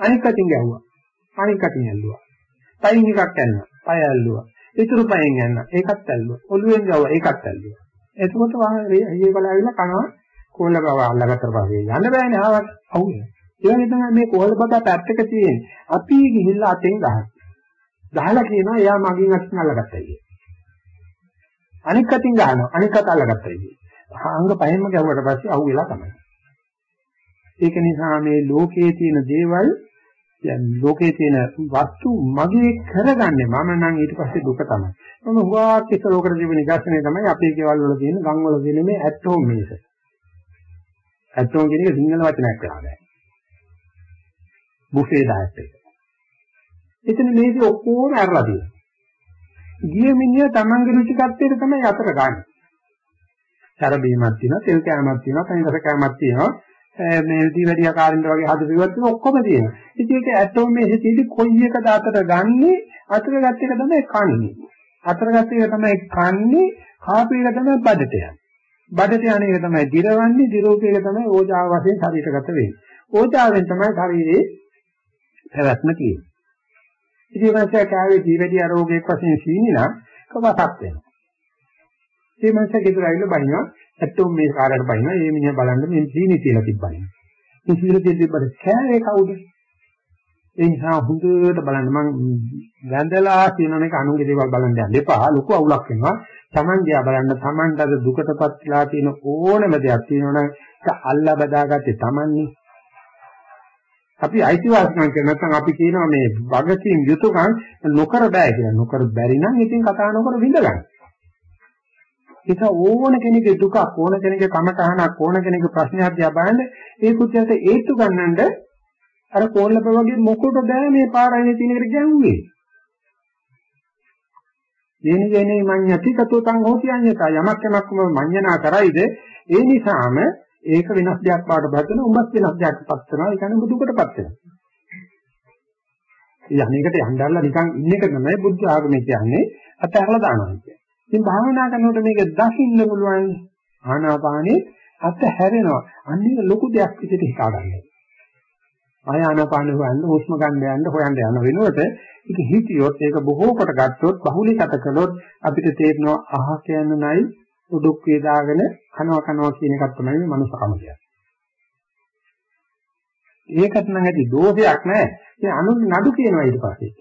අනික් අතින් ගැහුවා. අනික් අතින් ඇල්ලුවා. පයින් එකක් ඇන්නා. පය ඇල්ලුවා. ඉතුරු පයෙන් ඇන්නා. ඒකත් ඇල්ලුවා. ඔළුවෙන් ගැහුවා. ඒකත් ඇල්ලුවා. එතකොට වාහනේ ඊයේ බලාවිලා කනවා කොල්ල බබා අල්ලගත්තට පස්සේ යන්න බෑනේ ආවත්. අවුනේ. ඒ වගේ තමයි මේ කොල්ල බබා පැත්තක තියෙන්නේ. අපි ගිහිල්ලා අතෙන් ගහනවා. ගහලා කියනවා එයා මගෙන් අතින් අල්ලගත්තා කියලා. අනික් අතින් ගහනවා අනික් අත අල්ලගත්තා ඉතින්. අංග පහෙන්ම ගැහුවට පස්සේ අහු වෙලා තමයි. ඒක නිසා මේ ලෝකයේ තියෙන දේවල් දැන් ලෝකයේ තියෙන වස්තු මගේ කරගන්නේ මම නම් ඊට පස්සේ දුක තමයි. මම හුඟක් ඉස්ස ලෝකෙට ජීවන නිදර්ශනය තමයි අපේ ගෙවල් වල තියෙන ගම් වල තියෙන මේ ඇටෝම් මේස. ඇටෝම් කියන එක සිංහල වචනයක් කරාදයි. බුෆේ ඩයට් එක. එතන මේක ඔක්කොම අරලා තියෙනවා. ගිය මිනිහා තමන්ගේ රුචිකත්වයට තමයි අතර ගන්න. සර බීමක් තියෙනවා, තෙල් කෑමක් තියෙනවා, කනිරස කෑමක් තියෙනවා. මේ දීවැඩිය කාරින්ද වගේ හද පිළිවෙත් ඔක්කොම තියෙනවා. ඉතින් ඒක ඇත්තම මේ හිතේදී කොයි එකද අතට ගන්නෙ? අතට ගත්ත එක තමයි කන්නේ. අතට ගත්ත එක තමයි කන්නේ, කාපු එක තමයි බඩට යන්නේ. බඩට යන එක තමයි දිරවන්නේ, දිරෝපේ එක තමයි ඕජාව වශයෙන් ශරීරගත වෙන්නේ. ඕජාවෙන් තමයි ශරීරේ පැවැත්ම තියෙන්නේ. ඉතින් මනසට කාවේ ජීවිතය රෝගයක් වශයෙන් සීනිනා කවසක් වෙනවා. මේ මනස ගෙදර ඇවිල්ලා බනිනවා ඇත්තෝම මේ කාර්යයට බනිනවා මේ මිනිහා බලන්න මේ සීනි කියලා තිබ්බනේ. මේ සීනි තිබ්බට කෑවේ කවුද? ඒ නිසා හොඳට බලන්න මම වැඳලා කියන එක අනුන්ගේ දේවල් බලන්න යන්න එපා ලොකු අවුලක් වෙනවා. Taman දිහා බලන්න Tamanට අද දුකටපත් වෙලා තියෙන ඕනම දෙයක් තියෙනවනම් ඒක අල්ලා බදාගත්තේ Tamanනේ. අපි අයිතිවාසිකම් කියන නැත්නම් අපි කියනවා මේ වගකීම් යුතුයකම් නොකර බෑ කියලා. නොකර බැරි නම් ඉතින් කතා නොකර විඳගන්න. ඒක ඕන කෙනෙකුගේ දුක, ඕන කෙනෙකුගේ කමතහනක්, ඕන කෙනෙකුගේ ප්‍රශ්නයක් දිහා බලන්න ඒ කුච්චයට ඒත්තු ගන්නඳ අර කෝල්ලප වගේ මොකට බෑ මේ පාරයිනේ තියෙන එකට ගැහුවේ. යේන යේනේ මඤ්ඤති කතෝ තං හෝති අඤ්ඤතා යමක් යමක්ම මඤ්ඤනා කරයිද ඒ නිසාම ඒක වෙනස් දෙයක් වාට බදන උඹත් වෙනස් දෙයක් පත් වෙනවා ඒ කියන්නේ බුදුකටපත් වෙනවා. ඒ අනේකට යන්නදල්ලා නිකන් ඉන්න එක තමයි බුද්ධ ආගමේ කියන්නේ අතහැරලා දානවා කියන්නේ. ඉතින් භාවනා කරනකොට මේක දකින්න පුළුවන් ආනාපානේ අතහැරෙනවා. අන්නේ ලොකු දෙයක් විදිහට හිතා ගන්නවා. ආය ආනාපාන හොයන්න හුස්ම ගන්න යන්න හොයන්න යන වෙනුවට ඒක හිතියොත් ඒක බොහෝ කොට ගත්තොත් බහුලීගත කළොත් අපිට තේරෙනවා අහ කියන නයි උඩුක් වේදාගෙන කනවා කනවා කියන එකක් තමයි මේ මනුස්සකම කියන්නේ. ඒකට නම් ඇති දෝෂයක් නැහැ. ඒ අනු නඩු කියනවා ඊට පස්සේ.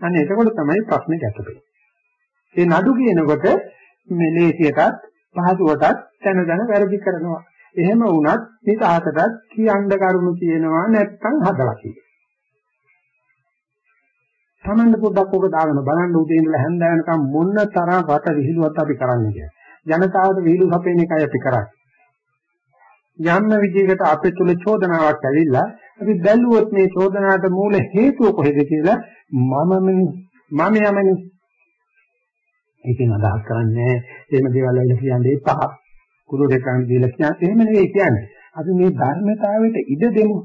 අන්න එතකොට තමයි ප්‍රශ්නේ ගැටෙන්නේ. ඒ නඩු කියනකොට මෙලේසියටත් පහසුවටත් දැන දැන වැරදි කරනවා. එහෙම වුණත් මේක අහකටත් කියන්න කරුණු කියනවා නැත්තම් හදලා කියනවා. Tamand පොඩ්ඩක් ඔබ දාගෙන බලන්න උදේ ඉඳලා හැන්ද වෙනකම් මොන තරම් රට විහිළුවක් අපි කරන්නේ කියලා. ජනතාවට විහිළු සපේන එකයි අපි කරන්නේ. යන්න විදිහකට අපේ තුල චෝදනාවක් ඇවිල්ලා අපි බැලුවොත් මේ චෝදනාවට මූල හේතුව කොහෙද කියලා මම මම යමනේ. ඒකෙන් අදහස් කරන්නේ එහෙම දේවල් වල කියන්නේ එපා කුරු දෙකන් දීලා කියන්නේ එහෙම නෙවෙයි කියන්නේ. අපි මේ ධර්මතාවයට ඉඩ දෙමු.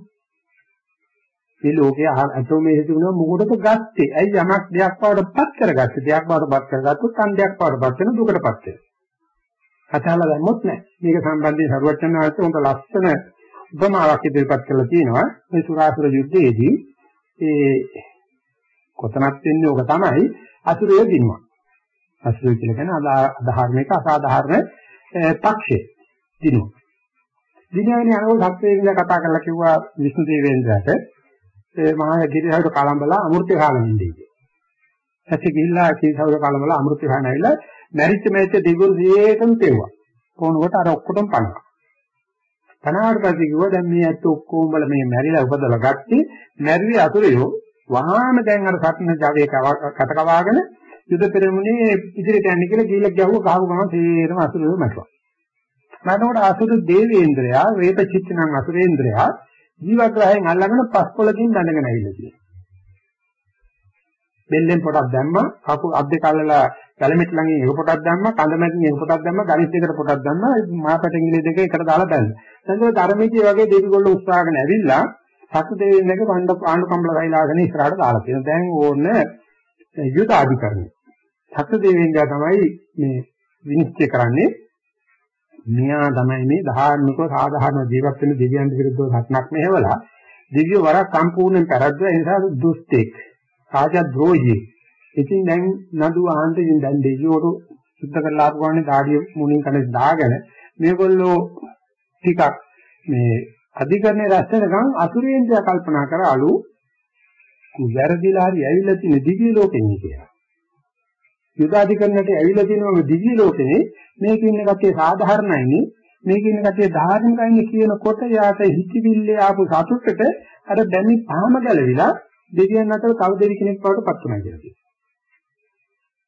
මේ ලෝකයේ අතෝ මේ හේතුන මොකටද ගත්තේ? ඇයි යමක් දෙයක් බවටපත් කරගත්තේ? දෙයක් බවටපත් කරගත්තොත් අන් දෙයක් බවටපත් වෙන දුකටපත් වෙනවා. කතාලා දැම්මොත් නෑ. මේක සම්බන්ධයෙන් සරුවචන ආයත හොඳ ලස්සන උපමාවක් ඉදිරිපත් කරලා තියෙනවා. මේ සුරාසුර යුද්ධයේදී ඒ කොතනක් වෙන්නේ ඕක තමයි අසුරය දිනුවා. අසුරය කියලා කියන්නේ අධාර්මික අසාධාරණ පක්ෂේ දිනුවා. දිනවනේ අරෝ සත්‍යයෙන් කතා කරලා කිව්වා විෂ්ණු දේවේන්ද්‍රට ඒ මහා ගිරිහාරට කලම්බලා අමෘතය කාගෙන ඉන්නේ කියලා. ඇස්සේ ගිහිල්ලා කීසවර කලම්බලා අමෘතය කාගෙන ඇවිල්ලා මැරිච්ච මැරිච්ච දෙගොල්ලෝ සියයටම පෙව්වා. කොනකොට අර ඔක්කොටම පණවා. පණාවට පස්සේ කිව්වා දැන් මේ ඇත්ත ඔක්කොම බල මේ මැරිලා උපදලා ගත්තේ මැරිලි අතුරයෝ වහාම දැන් අර සත්න ජවයේ කට කවාගෙන යුද පෙරමුණේ ඉදිරියට යන්නේ කියලා ගිහිල්ලා ගැහුව ගහපු ගමන් තේරම අසුරයෝ මැටුවා. මැටනකොට අසුර දේවේන්ද්‍රයා වේප චිත්තනම් අසුරේන්ද්‍රයා ජීවග්‍රහයෙන් අල්ලගෙන පස්කොලකින් දඬගෙන ඇවිල්ලා තියෙනවා. බෙල්ලෙන් පොඩක් දැම්මා කකු අත් දෙක අල්ලලා කැලමිට ළඟින් එක පොටක් දැම්මා කඳ මැදින් එක පොටක් දැම්මා ගණිත දෙකට පොටක් දැම්මා මාපට ඉංග්‍රීසි දෙක එකට දාලා දැම්මා. එතකොට ධර්මීතිය වගේ දෙවිගොල්ලෝ උත්සාහගෙන ඇවිල්ලා සතු දෙවියන්ගේ පණ්ඩ පාණ්ඩු කම්බල සෛලාගෙන ඉස්සරහට දාලා තියෙනවා. දැන් ඕන යුද අධිකරණය. සතු දෙවියන්ගේ තමයි මේ විනිශ්චය කරන්නේ. මෙයා තමයි මේ ධාර්මිකව සාධාරණ ජීවත් වෙන දෙවියන් විරුද්ධව සත්‍යක් මෙහෙवला දිව්‍ය වරක් සම්පූර්ණයෙන් පෙරද්දුවා ඒ නිසා දුස්තෙක් රාජද්‍රෝහී ඉතින් දැන් නඩු අහන්න ඉතින් දැන් දෙවියෝට සුද්ධ කරලා ආපු ගමන් දාඩිය මුණින් කන දාගෙන මේගොල්ලෝ ටිකක් මේ අධිකරණයේ රැස් වෙනකන් අසුරේන්ද්‍රය කල්පනා කරාලු වැරදිලා හරි ඇවිල්ලා තියෙන දිව්‍ය ලෝකෙන් කියලා. යුදාධිකරණයට ඇවිල්ලා තියෙනවා දිව්‍ය ලෝකෙනේ මේක ඉන්න කට්ටිය සාධාරණයිනේ මේක ඉන්න කට්ටිය ධාර්මිකයිනේ කියනකොට යාට හිතවිල්ලේ ආපු සතුටට අර දැනි පහම ගැලවිලා දෙවියන් අතර තව දෙවි කෙනෙක් බවට පත් වුණා කියලා කියනවා.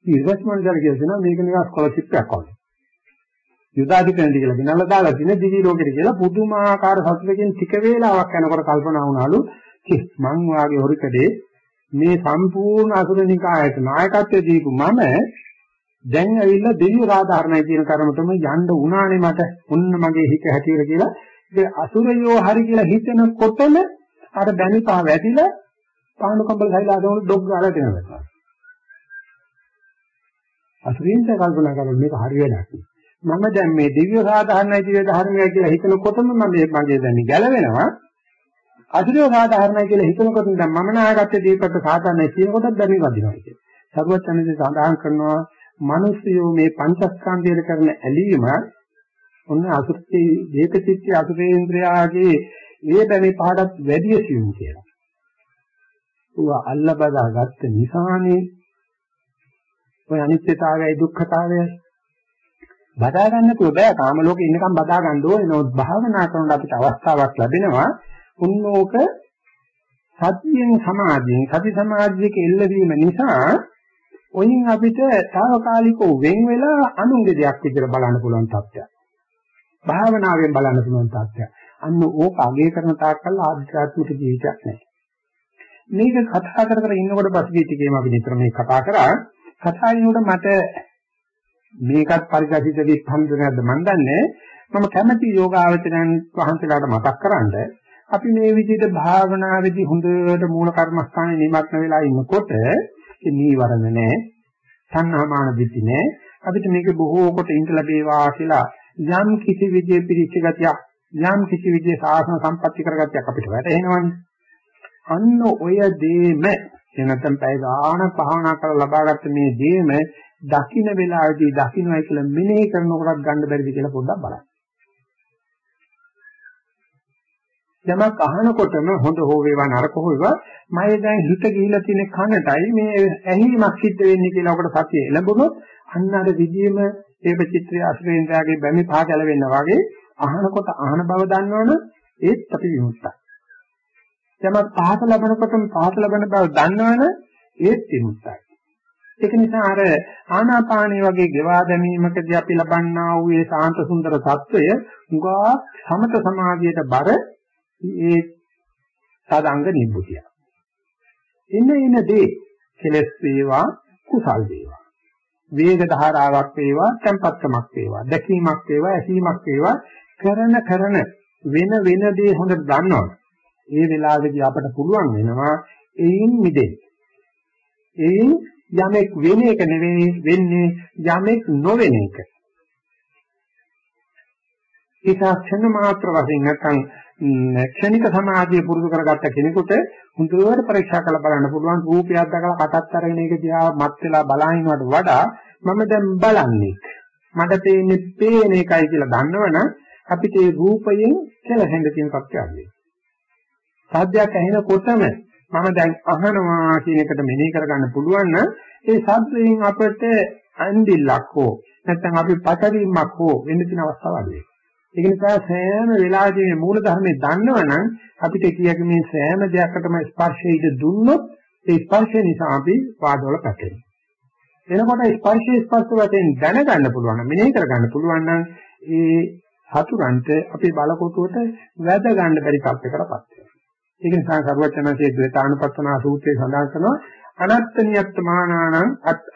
ඊර්වස්මන්දර කියනවා මේක නිකන් ස්කෝලර්ෂිප් එකක් වගේ. යුදාධිපති කියලා ගෙනල්ලා දාලා තියෙන දිවි ලෝකෙට කියලා පුදුමාකාර සතුටකින් ටික වේලාවක් යනකොට කල්පනා වුණාලු මං වාගේ හොරිකඩේ මේ සම්පූර්ණ අසුරනිකායට නායකත්වයේ දීපු මම දැන් ඇවිල්ලා දෙවිය සාධාරණයි කියන කර්මතම යන්න උනානේ මට. ඔන්න මගේ හිත හැටියට කියලා ඒ අසුරයෝ හරි කියලා හිතනකොටම අර බැනිපා වැටිලා පාණු කම්බල සයිලාදවල ඩොග් ගාලා දෙනවා. අසුරින්ද කල්පනා කරලා මේක හරි වැඩක්. මම දැන් මේ දිව්‍ය සාධාරණයි දිව්‍ය ධර්මයි කියලා හිතනකොටම මම මේ මගේ දැන් ගැලවෙනවා. අසුරිය සාධාරණයි කියලා හිතනකොට දැන් මම නායකත්වයේ දීපකට සාධාරණයි කියනකොටත් දැනෙ වදිනවා කියන්නේ. සර්වඥයන්සේ සඳහන් කරනවා මිනිස්සුયો මේ පංචස්කන්ධයට කරන ඇලීම ඔන්න අසුර්ති දීපචිත්‍ය අසුරේන්ද්‍රයාගේ ඒ බැමි පහඩත් වැඩි සියුම් කියලා. ඌ අල්ලබදා ගත්ත නිසානේ ඔය අනිත්‍යතාවයයි දුක්ඛතාවයයි බදා ගන්නකෝ බෑ කාම ලෝකේ ඉන්නකම් බදා ගන්න ඕනේ නෝත් භාවනා කරනකොට අපිට අවස්ථාවක් ලැබෙනවා උන්නෝක සතියෙන් සමාධියෙන් සති සමාධියක එල්ලවීම නිසා ඔයින් අපිට తాවකාලිකව වෙන් වෙලා අනුන්ගේ දෙයක් විදිහට බලන්න පුළුවන් තත්ත්වයක්. භාවනාවෙන් බලන්න පුළුවන් තත්ත්වයක්. අන්න ඕක අගය කරන තාක්කල් ආධ්‍යාත්මික ජීවිතයක් නැහැ. මේක කතා කර කර ඉන්නකොට පසුගිය ටිකේම අපි නිතර මේ කතා කරා කතාවිනෝට මට මේකත් පරිගසිත විස්හම්ද නැද්ද මන් දන්නේ. මම කැමැති යෝගාවචරයන් වහන්සේලාට මතක් කරන්න අපි මේ විදිහට භාවනාවේදී හොඳට මූල කර්මස්ථානේ නිමග්න වෙලා ඉන්නකොට ඒ නීවරණ නැහැ සංහාමාන දිටි නැහැ අපිට මේක බොහෝ කොට ඉඳ ලැබේවා කියලා යම් කිසි විදිහේ පිරිච්ච ගතියක් යම් කිසි විදිහේ සාසන සම්පatti කරගතියක් අපිට වැටහෙනවනේ. අන්න ඔය දේම එහෙම නැත්නම් පැය ගාණක් භාවනා කරලා ලබාගත්ත මේ දේම දකින්න වෙලාවේදී දකින්නයි කියලා මෙනෙහි කරනකොටත් ගන්න බැරිද කියලා පොඩ්ඩක් බලන්න. යමක් අහනකොටම හොඳ හෝ වේවා නරක හෝ වේවා මම දැන් හිත ගිහිලා තියෙන කනටයි මේ ඇහිීමක් සිද්ධ වෙන්නේ කියලා ඔකට සතිය එළඹුණොත් අන්න අර විදියම ඒ චිත්‍රය අසුරේන්ද්‍රයාගේ බැමි පහකල වෙන්න වගේ අහනකොට අහන බව දන්නවනම් ඒත් අපි විමුක්තයි. යමක් පහස ලැබනකොටම පහස ලැබෙන බව දන්නවනේ ඒත් විමුක්තයි. ඒක නිසා අර ආනාපානිය වගේ ගෙවා දැමීමකදී අපි ලබන්නා වූ ඒ සාන්ත සුන්දර తত্ত্বය උගා සමත සමාධියට බර ඒ සාදාංග නිබ්බුතිය. ඉන්නේ ඉනදී කෙලස් වේවා කුසල් වේවා වේග ධාරාවක් වේවා tempatkamak වේවා දැකීමක් වේවා ඇසීමක් වේවා කරන කරන වෙන වෙන දේ හොඳට දන්නවනේ ඒ වෙලාවේදී අපට පුළුවන් වෙනවා එයින් මිදෙන්න. එයින් යමෙක් වෙන එක නෙවෙයි වෙන්නේ යමෙක් නොවෙන එක. ඒක ක්ෂණ මාත්‍ර වශයෙන් නැත්නම් ක්ෂණික සමාධිය පුරුදු කරගත්ත කෙනෙකුට හුදුවට පරීක්ෂා කරලා බලන්න පුළුවන් රූපයක් දැකලා කටත් අරගෙන ඒක දිහා මත් වෙලා බලහිනවට වඩා මම දැන් බලන්නේ මට තේින්නේ පේන එකයි කියලා දන්නවනම් අපිට ඒ රූපයෙන් කෙලහෙන්න තියෙන තත්ත්වයක් වෙනවා. සාධ්‍යයක් ඇහෙනකොටම මම දැන් අහනවා කියන එකට මෙනෙහි කරගන්න පුළුවන් නම් ඒ ශබ්දයෙන් අපට අන්දිල්ලක් හෝ නැත්නම් අපි පතරීමක් හෝ වෙන්න තියෙන අවස්ථාවක් වෙයි. ඒක නිසා සෑම වෙලාවෙදී මේ මූල ධර්මයේ දන්නවනම් අපිට කියක මේ සෑම දෙයකටම ස්පර්ශයට දුන්නොත් ඒ ස්පර්ශය නිසා අපි පාදවල පැටලෙනවා. එනකොට ස්පර්ශයේ ස්පර්ශ වශයෙන් දැනගන්න පුළුවන් නම් මෙනෙහි කරගන්න පුළුවන් නම් ඒ හතුරන්ට අපේ බලකොටුවට වැද ගන්න බැරි තත්යකටපත් වෙනවා. ඒක නිසා කරුවචනසේ ද්වේතානුපස්සනා සූත්‍රයේ සඳහන් කරනවා අනත්තනියත්තමානානං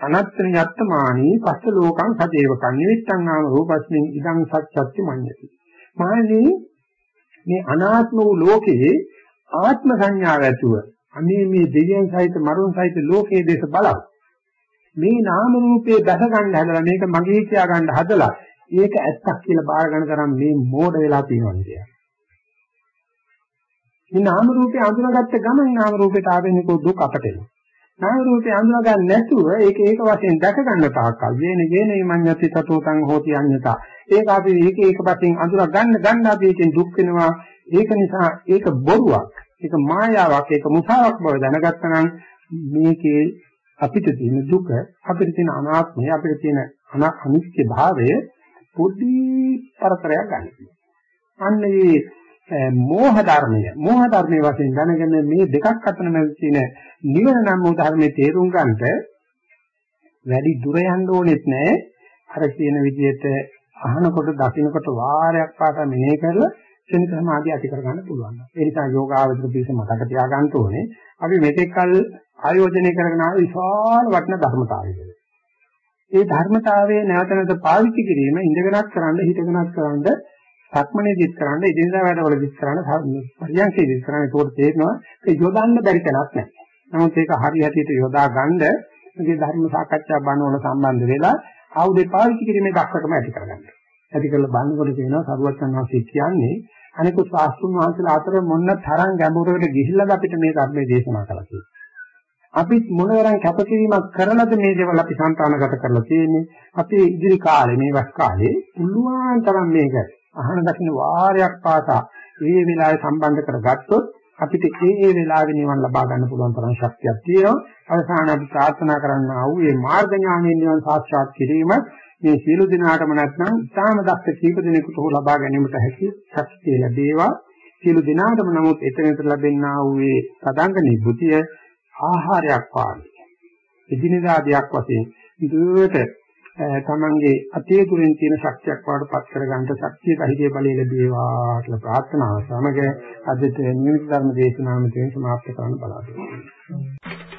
අනත්තනියත්තමානී පස්ස ලෝකං සදේවකං නිවිත්තං නාම රූපස්මින් ඉදං සත්‍යත්‍ය මඤ්ඤති. මානේ මේ අනාත්ම වූ ලෝකයේ ආත්ම සංඥාව ඇතුව අනේ මේ දෙවියන් සහිත මරුන් සහිත ලෝකයේ දේශ බලව. මේ නාම රූපේ දැක ගන්න හදලා මේක මගේ කියා ගන්න හදලා ඒක ඇත්තක් කියලා බාර ගන්න තරම් මේ මෝඩ වෙලා තියෙනවා කියන්නේ. මේ නාම රූපේ අඳුනගත්ත ගමන් නාම රූපේට ආවෙනිකෝ දුක් අපට එනවා. නාම රූපේ අඳුනා ගන්න නැතුව ඒක ඒක වශයෙන් දැක ගන්න තාක්කල්. වේන වේනේ මඤ්ඤති තතෝතං හෝති අඤ්ඤතා. ඒක අපි ඒක ඒක වශයෙන් අඳුනා ගන්න ගන්න අපි ඒකෙන් දුක් වෙනවා. ඒක නිසා ඒක බොරුවක්. ඒක මායාවක්. ඒක මුසාවක් බව දැනගත්තා නම් මේකේ අපිට තියෙන දුක අපිට තියෙන අනාත්මය අපිට තියෙන අනිත්‍ය භාවය පොඩි පරතරයක් ගන්න. අන්න ඒ මෝහ ධර්මය මෝහ ධර්මයේ වශයෙන් දැනගෙන මේ දෙකක් අතර මැද තියෙන නිවන නම් වූ ධර්මයේ තේරුම් ගන්නට වැඩි දුර යන්න ඕනෙත් නෑ අර කියන විදිහට අහනකොට දකින්නකොට වාරයක් පාසා මෙනෙහි කරලා ශනික සමාධිය ඇති කර ගන්න පුළුවන්. ඒ නිසා යෝගාවචර පිළිස මතක තියාගන්න ඕනේ. අපි මෙතෙක් කල ආයෝජනය කරගෙන ආව විශාල වටින ධර්මතාවයක. ඒ ධර්මතාවයේ නැවත නැවත පාවිච්චි කිරීම ඉඳගෙනත් කරන්න හිටගෙනත් කරන්න සක්මනේදිත් කරන්න ඉදින්දා වැඩවලදිත් කරන්න පරියන්කේදිත් කරන්න ඒකට තේරෙනවා ඒක යොදන්න බැරි කලක් නැහැ. නමුත් ඒක හරි හැටියට යොදා ගන්න මේ ධර්ම සාකච්ඡා බණ වල සම්බන්ධ වෙලා ආයුධ පාවිච්චි කිරීමේ දක්ෂකම ඇති කරගන්න. ඇති කරලා බලනකොට කියනවා සරුවත් සංඝාසී කියන්නේ අනිකුත් සාස්තුන් වහන්සේලා අතර මොන්න තරම් ගැඹුරකට ගිහිල්ලාද අපිට මේ ධර්මයේ දේශනා කළා කියලා. අපිත් මොනතරම් කැපකිරීමක් කරනද මේ දේවල් අපි සංතානගත කරලා තියෙන්නේ. අපේ ඉදිරි කාලේ මේ වස් කාලේ පුළුවන් තරම් මේක අහන දකින්න වාරයක් පාසා මේ වෙලාවේ සම්බන්ධ කරගත්තොත් අපිට ඒ ඒ වෙලාවේ නිවන් ලබා ගන්න පුළුවන් තරම් ශක්තියක් තියෙනවා. අවසාන අපි ප්‍රාර්ථනා කරන්නා වූ මේ මාර්ග ඥානයෙන් නිවන් සාක්ෂාත් කිරීම මේ සියලු දිනාටම නැත්නම් තාම දක්ෂ කීප දෙනෙකුට හෝ ලබා ගැනීමට හැකි ශක්තිය ලැබේවා. සියලු දිනාටම නමුත් එතනතර ලැබෙනා වූ මේ සදාංග නිබ්බුතිය ආහාරයක් වාගේ. එදිනෙදා දෙයක් වශයෙන් ඉදිරියට තමන්ගේ අතේ තුලින් තියෙන ශක්තියක් වඩපත් කරගන්න ශක්තිය ධෛර්ය බලය ලැබේවා කියලා ප්‍රාර්ථනාව සමග අදට නියමිත ධර්ම දේශනාව මෙතන සමාප්ත කරන්න බලාපොරොත්තු වෙනවා.